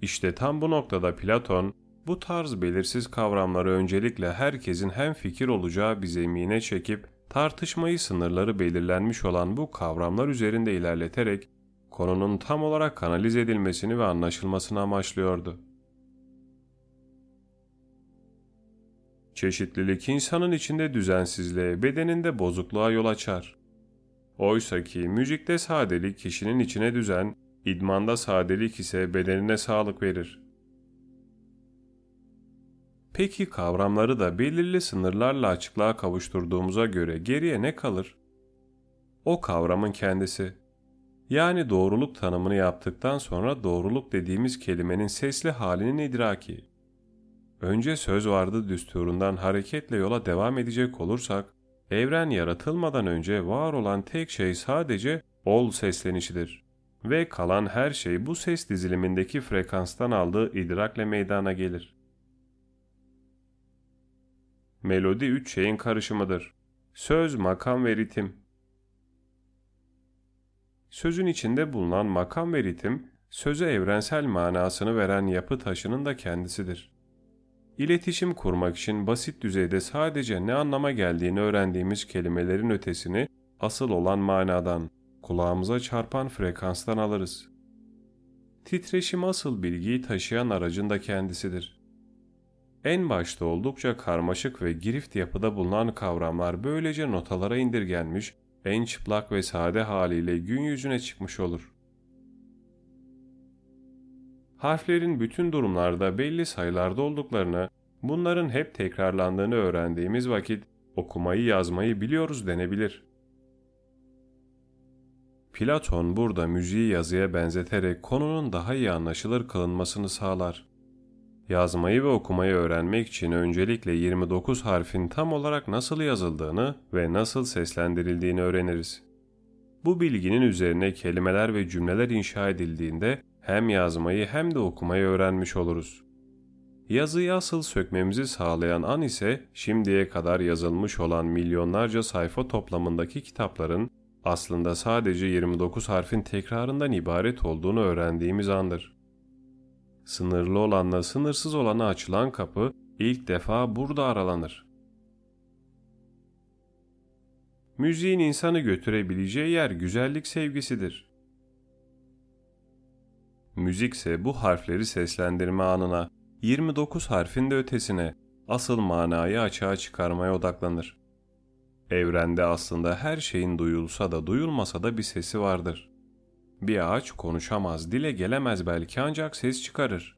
İşte tam bu noktada Platon, bu tarz belirsiz kavramları öncelikle herkesin hem fikir olacağı bir zemine çekip tartışmayı sınırları belirlenmiş olan bu kavramlar üzerinde ilerleterek konunun tam olarak analiz edilmesini ve anlaşılmasını amaçlıyordu. Çeşitlilik insanın içinde düzensizliğe, bedeninde bozukluğa yol açar. Oysa ki müzikte sadelik kişinin içine düzen, idmanda sadelik ise bedenine sağlık verir. Peki kavramları da belirli sınırlarla açıklığa kavuşturduğumuza göre geriye ne kalır? O kavramın kendisi. Yani doğruluk tanımını yaptıktan sonra doğruluk dediğimiz kelimenin sesli halinin idraki. Önce söz vardı düsturundan hareketle yola devam edecek olursak, evren yaratılmadan önce var olan tek şey sadece ol seslenişidir. Ve kalan her şey bu ses dizilimindeki frekanstan aldığı idrakle meydana gelir. Melodi üç şeyin karışımıdır. Söz, makam ve ritim. Sözün içinde bulunan makam ve ritim, söze evrensel manasını veren yapı taşının da kendisidir. İletişim kurmak için basit düzeyde sadece ne anlama geldiğini öğrendiğimiz kelimelerin ötesini asıl olan manadan, kulağımıza çarpan frekanstan alırız. Titreşim asıl bilgiyi taşıyan aracın da kendisidir. En başta oldukça karmaşık ve girift yapıda bulunan kavramlar böylece notalara indirgenmiş, en çıplak ve sade haliyle gün yüzüne çıkmış olur. Harflerin bütün durumlarda belli sayılarda olduklarını, bunların hep tekrarlandığını öğrendiğimiz vakit okumayı yazmayı biliyoruz denebilir. Platon burada müziği yazıya benzeterek konunun daha iyi anlaşılır kılınmasını sağlar. Yazmayı ve okumayı öğrenmek için öncelikle 29 harfin tam olarak nasıl yazıldığını ve nasıl seslendirildiğini öğreniriz. Bu bilginin üzerine kelimeler ve cümleler inşa edildiğinde hem yazmayı hem de okumayı öğrenmiş oluruz. Yazıyı asıl sökmemizi sağlayan an ise şimdiye kadar yazılmış olan milyonlarca sayfa toplamındaki kitapların aslında sadece 29 harfin tekrarından ibaret olduğunu öğrendiğimiz andır. Sınırlı olanla sınırsız olana açılan kapı ilk defa burada aralanır. Müziğin insanı götürebileceği yer güzellik sevgisidir. Müzikse bu harfleri seslendirme anına, 29 harfin de ötesine, asıl manayı açığa çıkarmaya odaklanır. Evrende aslında her şeyin duyulsa da duyulmasa da bir sesi vardır. Bir ağaç konuşamaz, dile gelemez belki ancak ses çıkarır.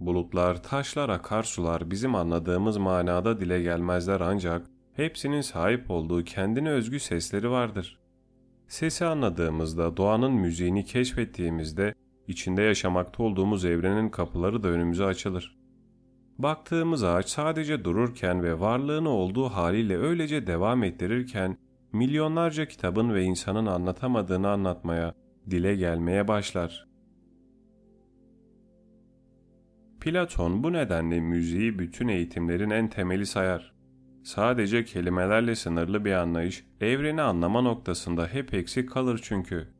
Bulutlar, taşlar, akarsular bizim anladığımız manada dile gelmezler ancak hepsinin sahip olduğu kendine özgü sesleri vardır. Sesi anladığımızda, doğanın müziğini keşfettiğimizde içinde yaşamakta olduğumuz evrenin kapıları da önümüze açılır. Baktığımız ağaç sadece dururken ve varlığını olduğu haliyle öylece devam ettirirken milyonlarca kitabın ve insanın anlatamadığını anlatmaya, dile gelmeye başlar. Platon bu nedenle müziği bütün eğitimlerin en temeli sayar. Sadece kelimelerle sınırlı bir anlayış evreni anlama noktasında hep eksik kalır çünkü.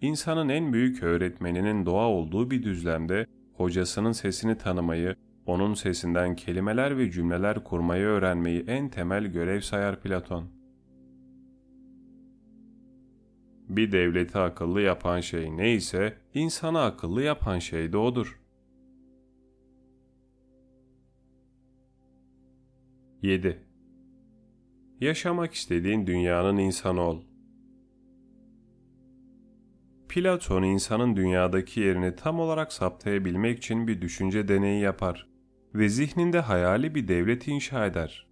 İnsanın en büyük öğretmeninin doğa olduğu bir düzlemde hocasının sesini tanımayı, onun sesinden kelimeler ve cümleler kurmayı öğrenmeyi en temel görev sayar Platon. Bir devleti akıllı yapan şey neyse, insanı akıllı yapan şey de odur. 7. Yaşamak istediğin dünyanın insanı ol. Platon insanın dünyadaki yerini tam olarak saptayabilmek için bir düşünce deneyi yapar ve zihninde hayali bir devlet inşa eder.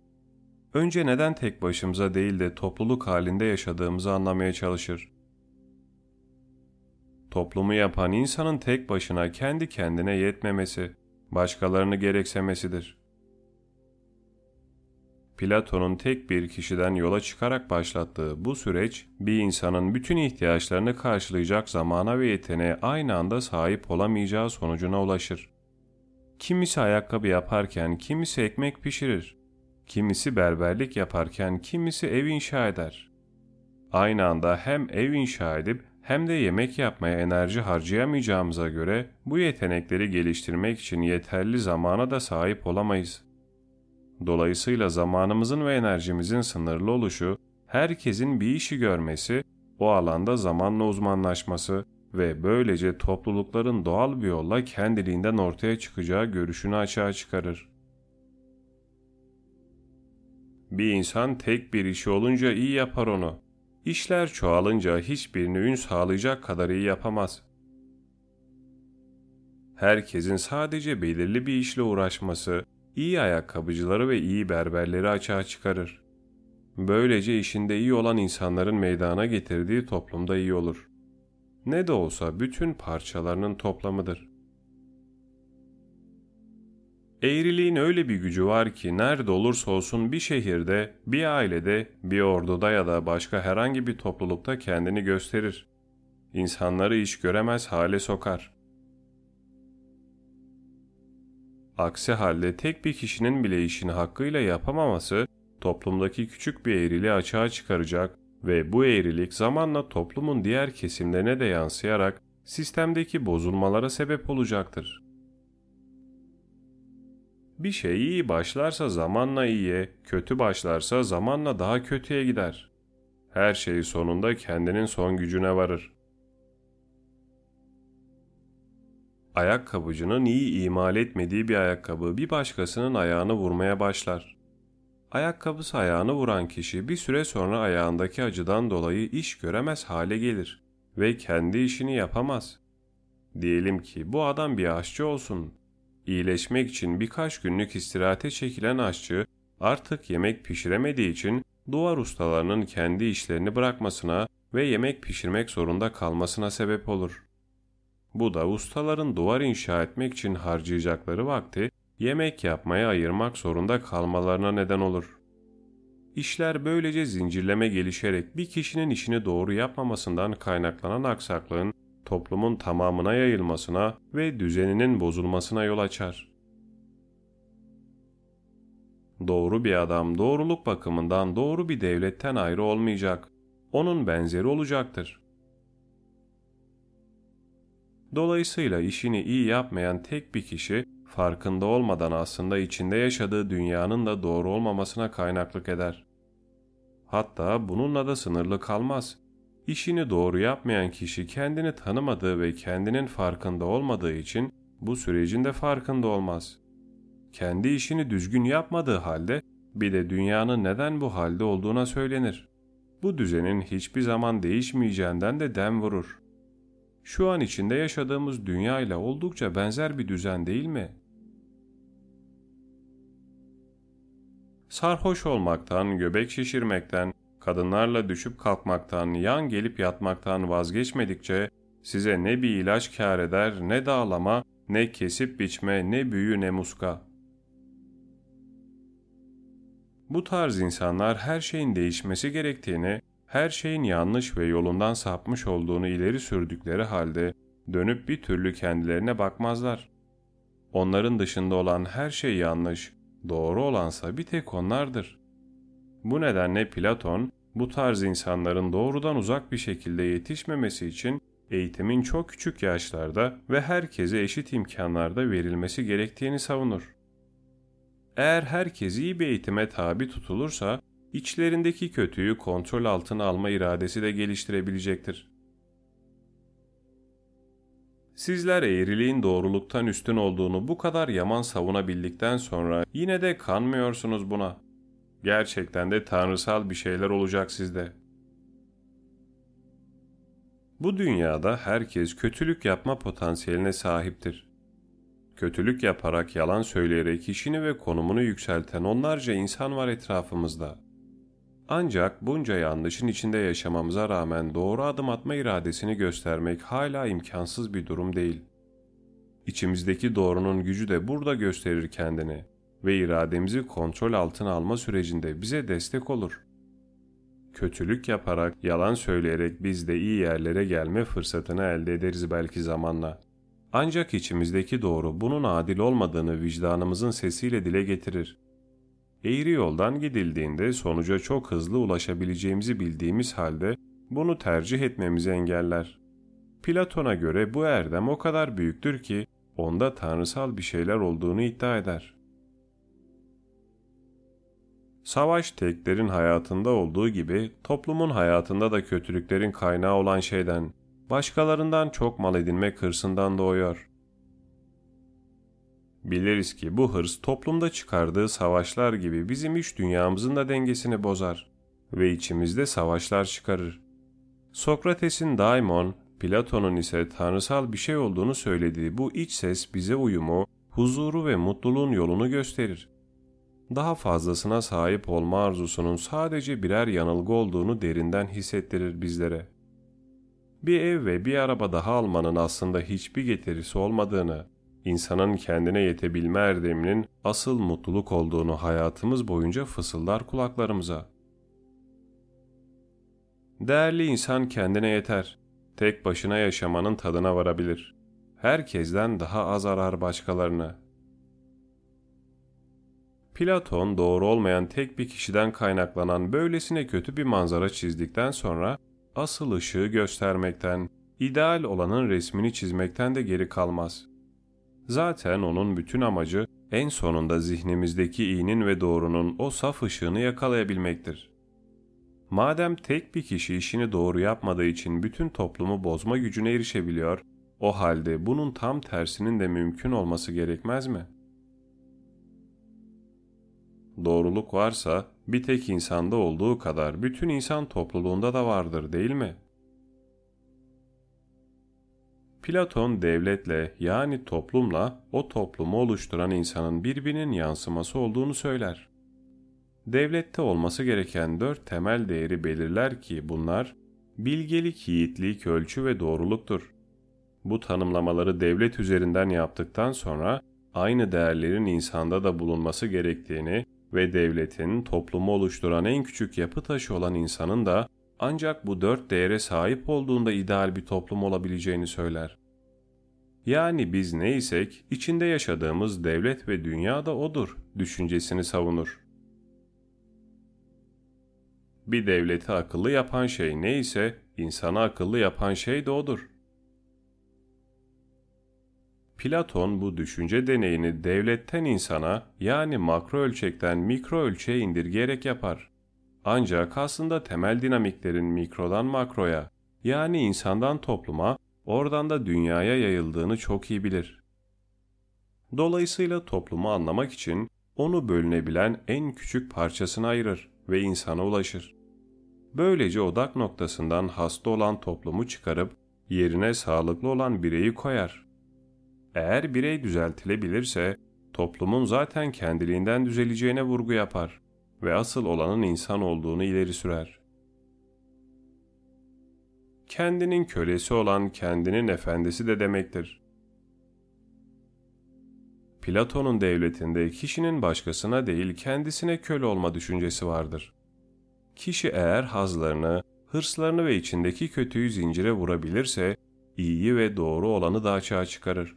Önce neden tek başımıza değil de topluluk halinde yaşadığımızı anlamaya çalışır. Toplumu yapan insanın tek başına kendi kendine yetmemesi, başkalarını gereksemesidir. Platon'un tek bir kişiden yola çıkarak başlattığı bu süreç, bir insanın bütün ihtiyaçlarını karşılayacak zamana ve yeteneğe aynı anda sahip olamayacağı sonucuna ulaşır. Kimisi ayakkabı yaparken kimisi ekmek pişirir. Kimisi berberlik yaparken kimisi ev inşa eder. Aynı anda hem ev inşa edip hem de yemek yapmaya enerji harcayamayacağımıza göre bu yetenekleri geliştirmek için yeterli zamana da sahip olamayız. Dolayısıyla zamanımızın ve enerjimizin sınırlı oluşu, herkesin bir işi görmesi, o alanda zamanla uzmanlaşması ve böylece toplulukların doğal bir yolla kendiliğinden ortaya çıkacağı görüşünü açığa çıkarır. Bir insan tek bir işi olunca iyi yapar onu. İşler çoğalınca hiçbirini ün sağlayacak kadar iyi yapamaz. Herkesin sadece belirli bir işle uğraşması, iyi ayakkabıcıları ve iyi berberleri açığa çıkarır. Böylece işinde iyi olan insanların meydana getirdiği toplumda iyi olur. Ne de olsa bütün parçalarının toplamıdır. Eğriliğin öyle bir gücü var ki nerede olursa olsun bir şehirde, bir ailede, bir orduda ya da başka herhangi bir toplulukta kendini gösterir. İnsanları iş göremez hale sokar. Aksi halde tek bir kişinin bile işini hakkıyla yapamaması toplumdaki küçük bir eğriliği açığa çıkaracak ve bu eğrilik zamanla toplumun diğer kesimlerine de yansıyarak sistemdeki bozulmalara sebep olacaktır. Bir şey iyi başlarsa zamanla iyiye, kötü başlarsa zamanla daha kötüye gider. Her şey sonunda kendinin son gücüne varır. Ayakkabıcının iyi imal etmediği bir ayakkabı bir başkasının ayağını vurmaya başlar. Ayakkabısı ayağını vuran kişi bir süre sonra ayağındaki acıdan dolayı iş göremez hale gelir ve kendi işini yapamaz. Diyelim ki bu adam bir aşçı olsun. İyileşmek için birkaç günlük istirahate çekilen aşçı artık yemek pişiremediği için duvar ustalarının kendi işlerini bırakmasına ve yemek pişirmek zorunda kalmasına sebep olur. Bu da ustaların duvar inşa etmek için harcayacakları vakti yemek yapmaya ayırmak zorunda kalmalarına neden olur. İşler böylece zincirleme gelişerek bir kişinin işini doğru yapmamasından kaynaklanan aksaklığın toplumun tamamına yayılmasına ve düzeninin bozulmasına yol açar. Doğru bir adam doğruluk bakımından doğru bir devletten ayrı olmayacak. Onun benzeri olacaktır. Dolayısıyla işini iyi yapmayan tek bir kişi farkında olmadan aslında içinde yaşadığı dünyanın da doğru olmamasına kaynaklık eder. Hatta bununla da sınırlı kalmaz. İşini doğru yapmayan kişi kendini tanımadığı ve kendinin farkında olmadığı için bu sürecin de farkında olmaz. Kendi işini düzgün yapmadığı halde bir de dünyanın neden bu halde olduğuna söylenir. Bu düzenin hiçbir zaman değişmeyeceğinden de dem vurur. Şu an içinde yaşadığımız dünya ile oldukça benzer bir düzen değil mi? Sarhoş olmaktan, göbek şişirmekten, kadınlarla düşüp kalkmaktan, yan gelip yatmaktan vazgeçmedikçe size ne bir ilaç kâr eder, ne dağlama, ne kesip biçme, ne büyü, ne muska. Bu tarz insanlar her şeyin değişmesi gerektiğini, her şeyin yanlış ve yolundan sapmış olduğunu ileri sürdükleri halde dönüp bir türlü kendilerine bakmazlar. Onların dışında olan her şey yanlış, doğru olansa bir tek onlardır. Bu nedenle Platon, bu tarz insanların doğrudan uzak bir şekilde yetişmemesi için eğitimin çok küçük yaşlarda ve herkese eşit imkanlarda verilmesi gerektiğini savunur. Eğer herkes iyi bir eğitime tabi tutulursa, içlerindeki kötüyü kontrol altına alma iradesi de geliştirebilecektir. Sizler eğriliğin doğruluktan üstün olduğunu bu kadar yaman savunabildikten sonra yine de kanmıyorsunuz buna. Gerçekten de tanrısal bir şeyler olacak sizde. Bu dünyada herkes kötülük yapma potansiyeline sahiptir. Kötülük yaparak yalan söyleyerek işini ve konumunu yükselten onlarca insan var etrafımızda. Ancak bunca yanlışın içinde yaşamamıza rağmen doğru adım atma iradesini göstermek hala imkansız bir durum değil. İçimizdeki doğrunun gücü de burada gösterir kendini ve irademizi kontrol altına alma sürecinde bize destek olur. Kötülük yaparak, yalan söyleyerek biz de iyi yerlere gelme fırsatını elde ederiz belki zamanla. Ancak içimizdeki doğru bunun adil olmadığını vicdanımızın sesiyle dile getirir. Eğri yoldan gidildiğinde sonuca çok hızlı ulaşabileceğimizi bildiğimiz halde bunu tercih etmemizi engeller. Platon'a göre bu erdem o kadar büyüktür ki onda tanrısal bir şeyler olduğunu iddia eder. Savaş teklerin hayatında olduğu gibi toplumun hayatında da kötülüklerin kaynağı olan şeyden, başkalarından çok mal edinmek hırsından doğuyor. Biliriz ki bu hırs toplumda çıkardığı savaşlar gibi bizim iç dünyamızın da dengesini bozar ve içimizde savaşlar çıkarır. Sokrates'in daimon, Platon'un ise tanrısal bir şey olduğunu söylediği bu iç ses bize uyumu, huzuru ve mutluluğun yolunu gösterir. Daha fazlasına sahip olma arzusunun sadece birer yanılgı olduğunu derinden hissettirir bizlere. Bir ev ve bir araba daha almanın aslında hiçbir getirisi olmadığını, insanın kendine yetebilme erdeminin asıl mutluluk olduğunu hayatımız boyunca fısıldar kulaklarımıza. Değerli insan kendine yeter. Tek başına yaşamanın tadına varabilir. Herkesten daha az arar başkalarını. Platon doğru olmayan tek bir kişiden kaynaklanan böylesine kötü bir manzara çizdikten sonra asıl ışığı göstermekten, ideal olanın resmini çizmekten de geri kalmaz.'' Zaten onun bütün amacı en sonunda zihnimizdeki iyinin ve doğrunun o saf ışığını yakalayabilmektir. Madem tek bir kişi işini doğru yapmadığı için bütün toplumu bozma gücüne erişebiliyor, o halde bunun tam tersinin de mümkün olması gerekmez mi? Doğruluk varsa bir tek insanda olduğu kadar bütün insan topluluğunda da vardır değil mi?'' Platon devletle yani toplumla o toplumu oluşturan insanın birbirinin yansıması olduğunu söyler. Devlette olması gereken dört temel değeri belirler ki bunlar bilgelik, yiğitlik, ölçü ve doğruluktur. Bu tanımlamaları devlet üzerinden yaptıktan sonra aynı değerlerin insanda da bulunması gerektiğini ve devletin toplumu oluşturan en küçük yapı taşı olan insanın da ancak bu dört değere sahip olduğunda ideal bir toplum olabileceğini söyler. Yani biz neysek içinde yaşadığımız devlet ve dünya da odur düşüncesini savunur. Bir devleti akıllı yapan şey neyse insanı akıllı yapan şey de odur. Platon bu düşünce deneyini devletten insana yani makro ölçekten mikro ölçeğe indirgeyerek yapar. Ancak aslında temel dinamiklerin mikrodan makroya yani insandan topluma oradan da dünyaya yayıldığını çok iyi bilir. Dolayısıyla toplumu anlamak için onu bölünebilen en küçük parçasına ayırır ve insana ulaşır. Böylece odak noktasından hasta olan toplumu çıkarıp yerine sağlıklı olan bireyi koyar. Eğer birey düzeltilebilirse toplumun zaten kendiliğinden düzeleceğine vurgu yapar ve asıl olanın insan olduğunu ileri sürer. Kendinin kölesi olan kendinin efendisi de demektir. Platon'un devletinde kişinin başkasına değil kendisine köle olma düşüncesi vardır. Kişi eğer hazlarını, hırslarını ve içindeki kötüyü zincire vurabilirse, iyiyi ve doğru olanı da açığa çıkarır.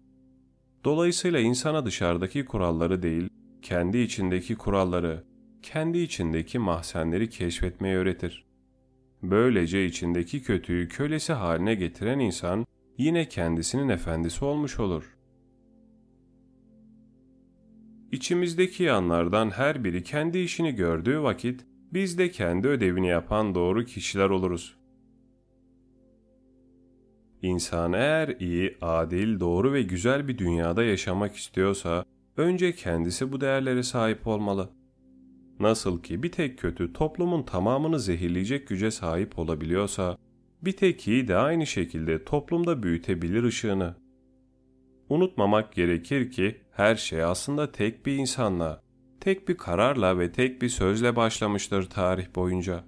Dolayısıyla insana dışarıdaki kuralları değil, kendi içindeki kuralları, kendi içindeki mahzenleri keşfetmeyi öğretir. Böylece içindeki kötüyü kölesi haline getiren insan yine kendisinin efendisi olmuş olur. İçimizdeki yanlardan her biri kendi işini gördüğü vakit biz de kendi ödevini yapan doğru kişiler oluruz. İnsan eğer iyi, adil, doğru ve güzel bir dünyada yaşamak istiyorsa önce kendisi bu değerlere sahip olmalı. Nasıl ki bir tek kötü toplumun tamamını zehirleyecek güce sahip olabiliyorsa, bir tek iyi de aynı şekilde toplumda büyütebilir ışığını. Unutmamak gerekir ki her şey aslında tek bir insanla, tek bir kararla ve tek bir sözle başlamıştır tarih boyunca.''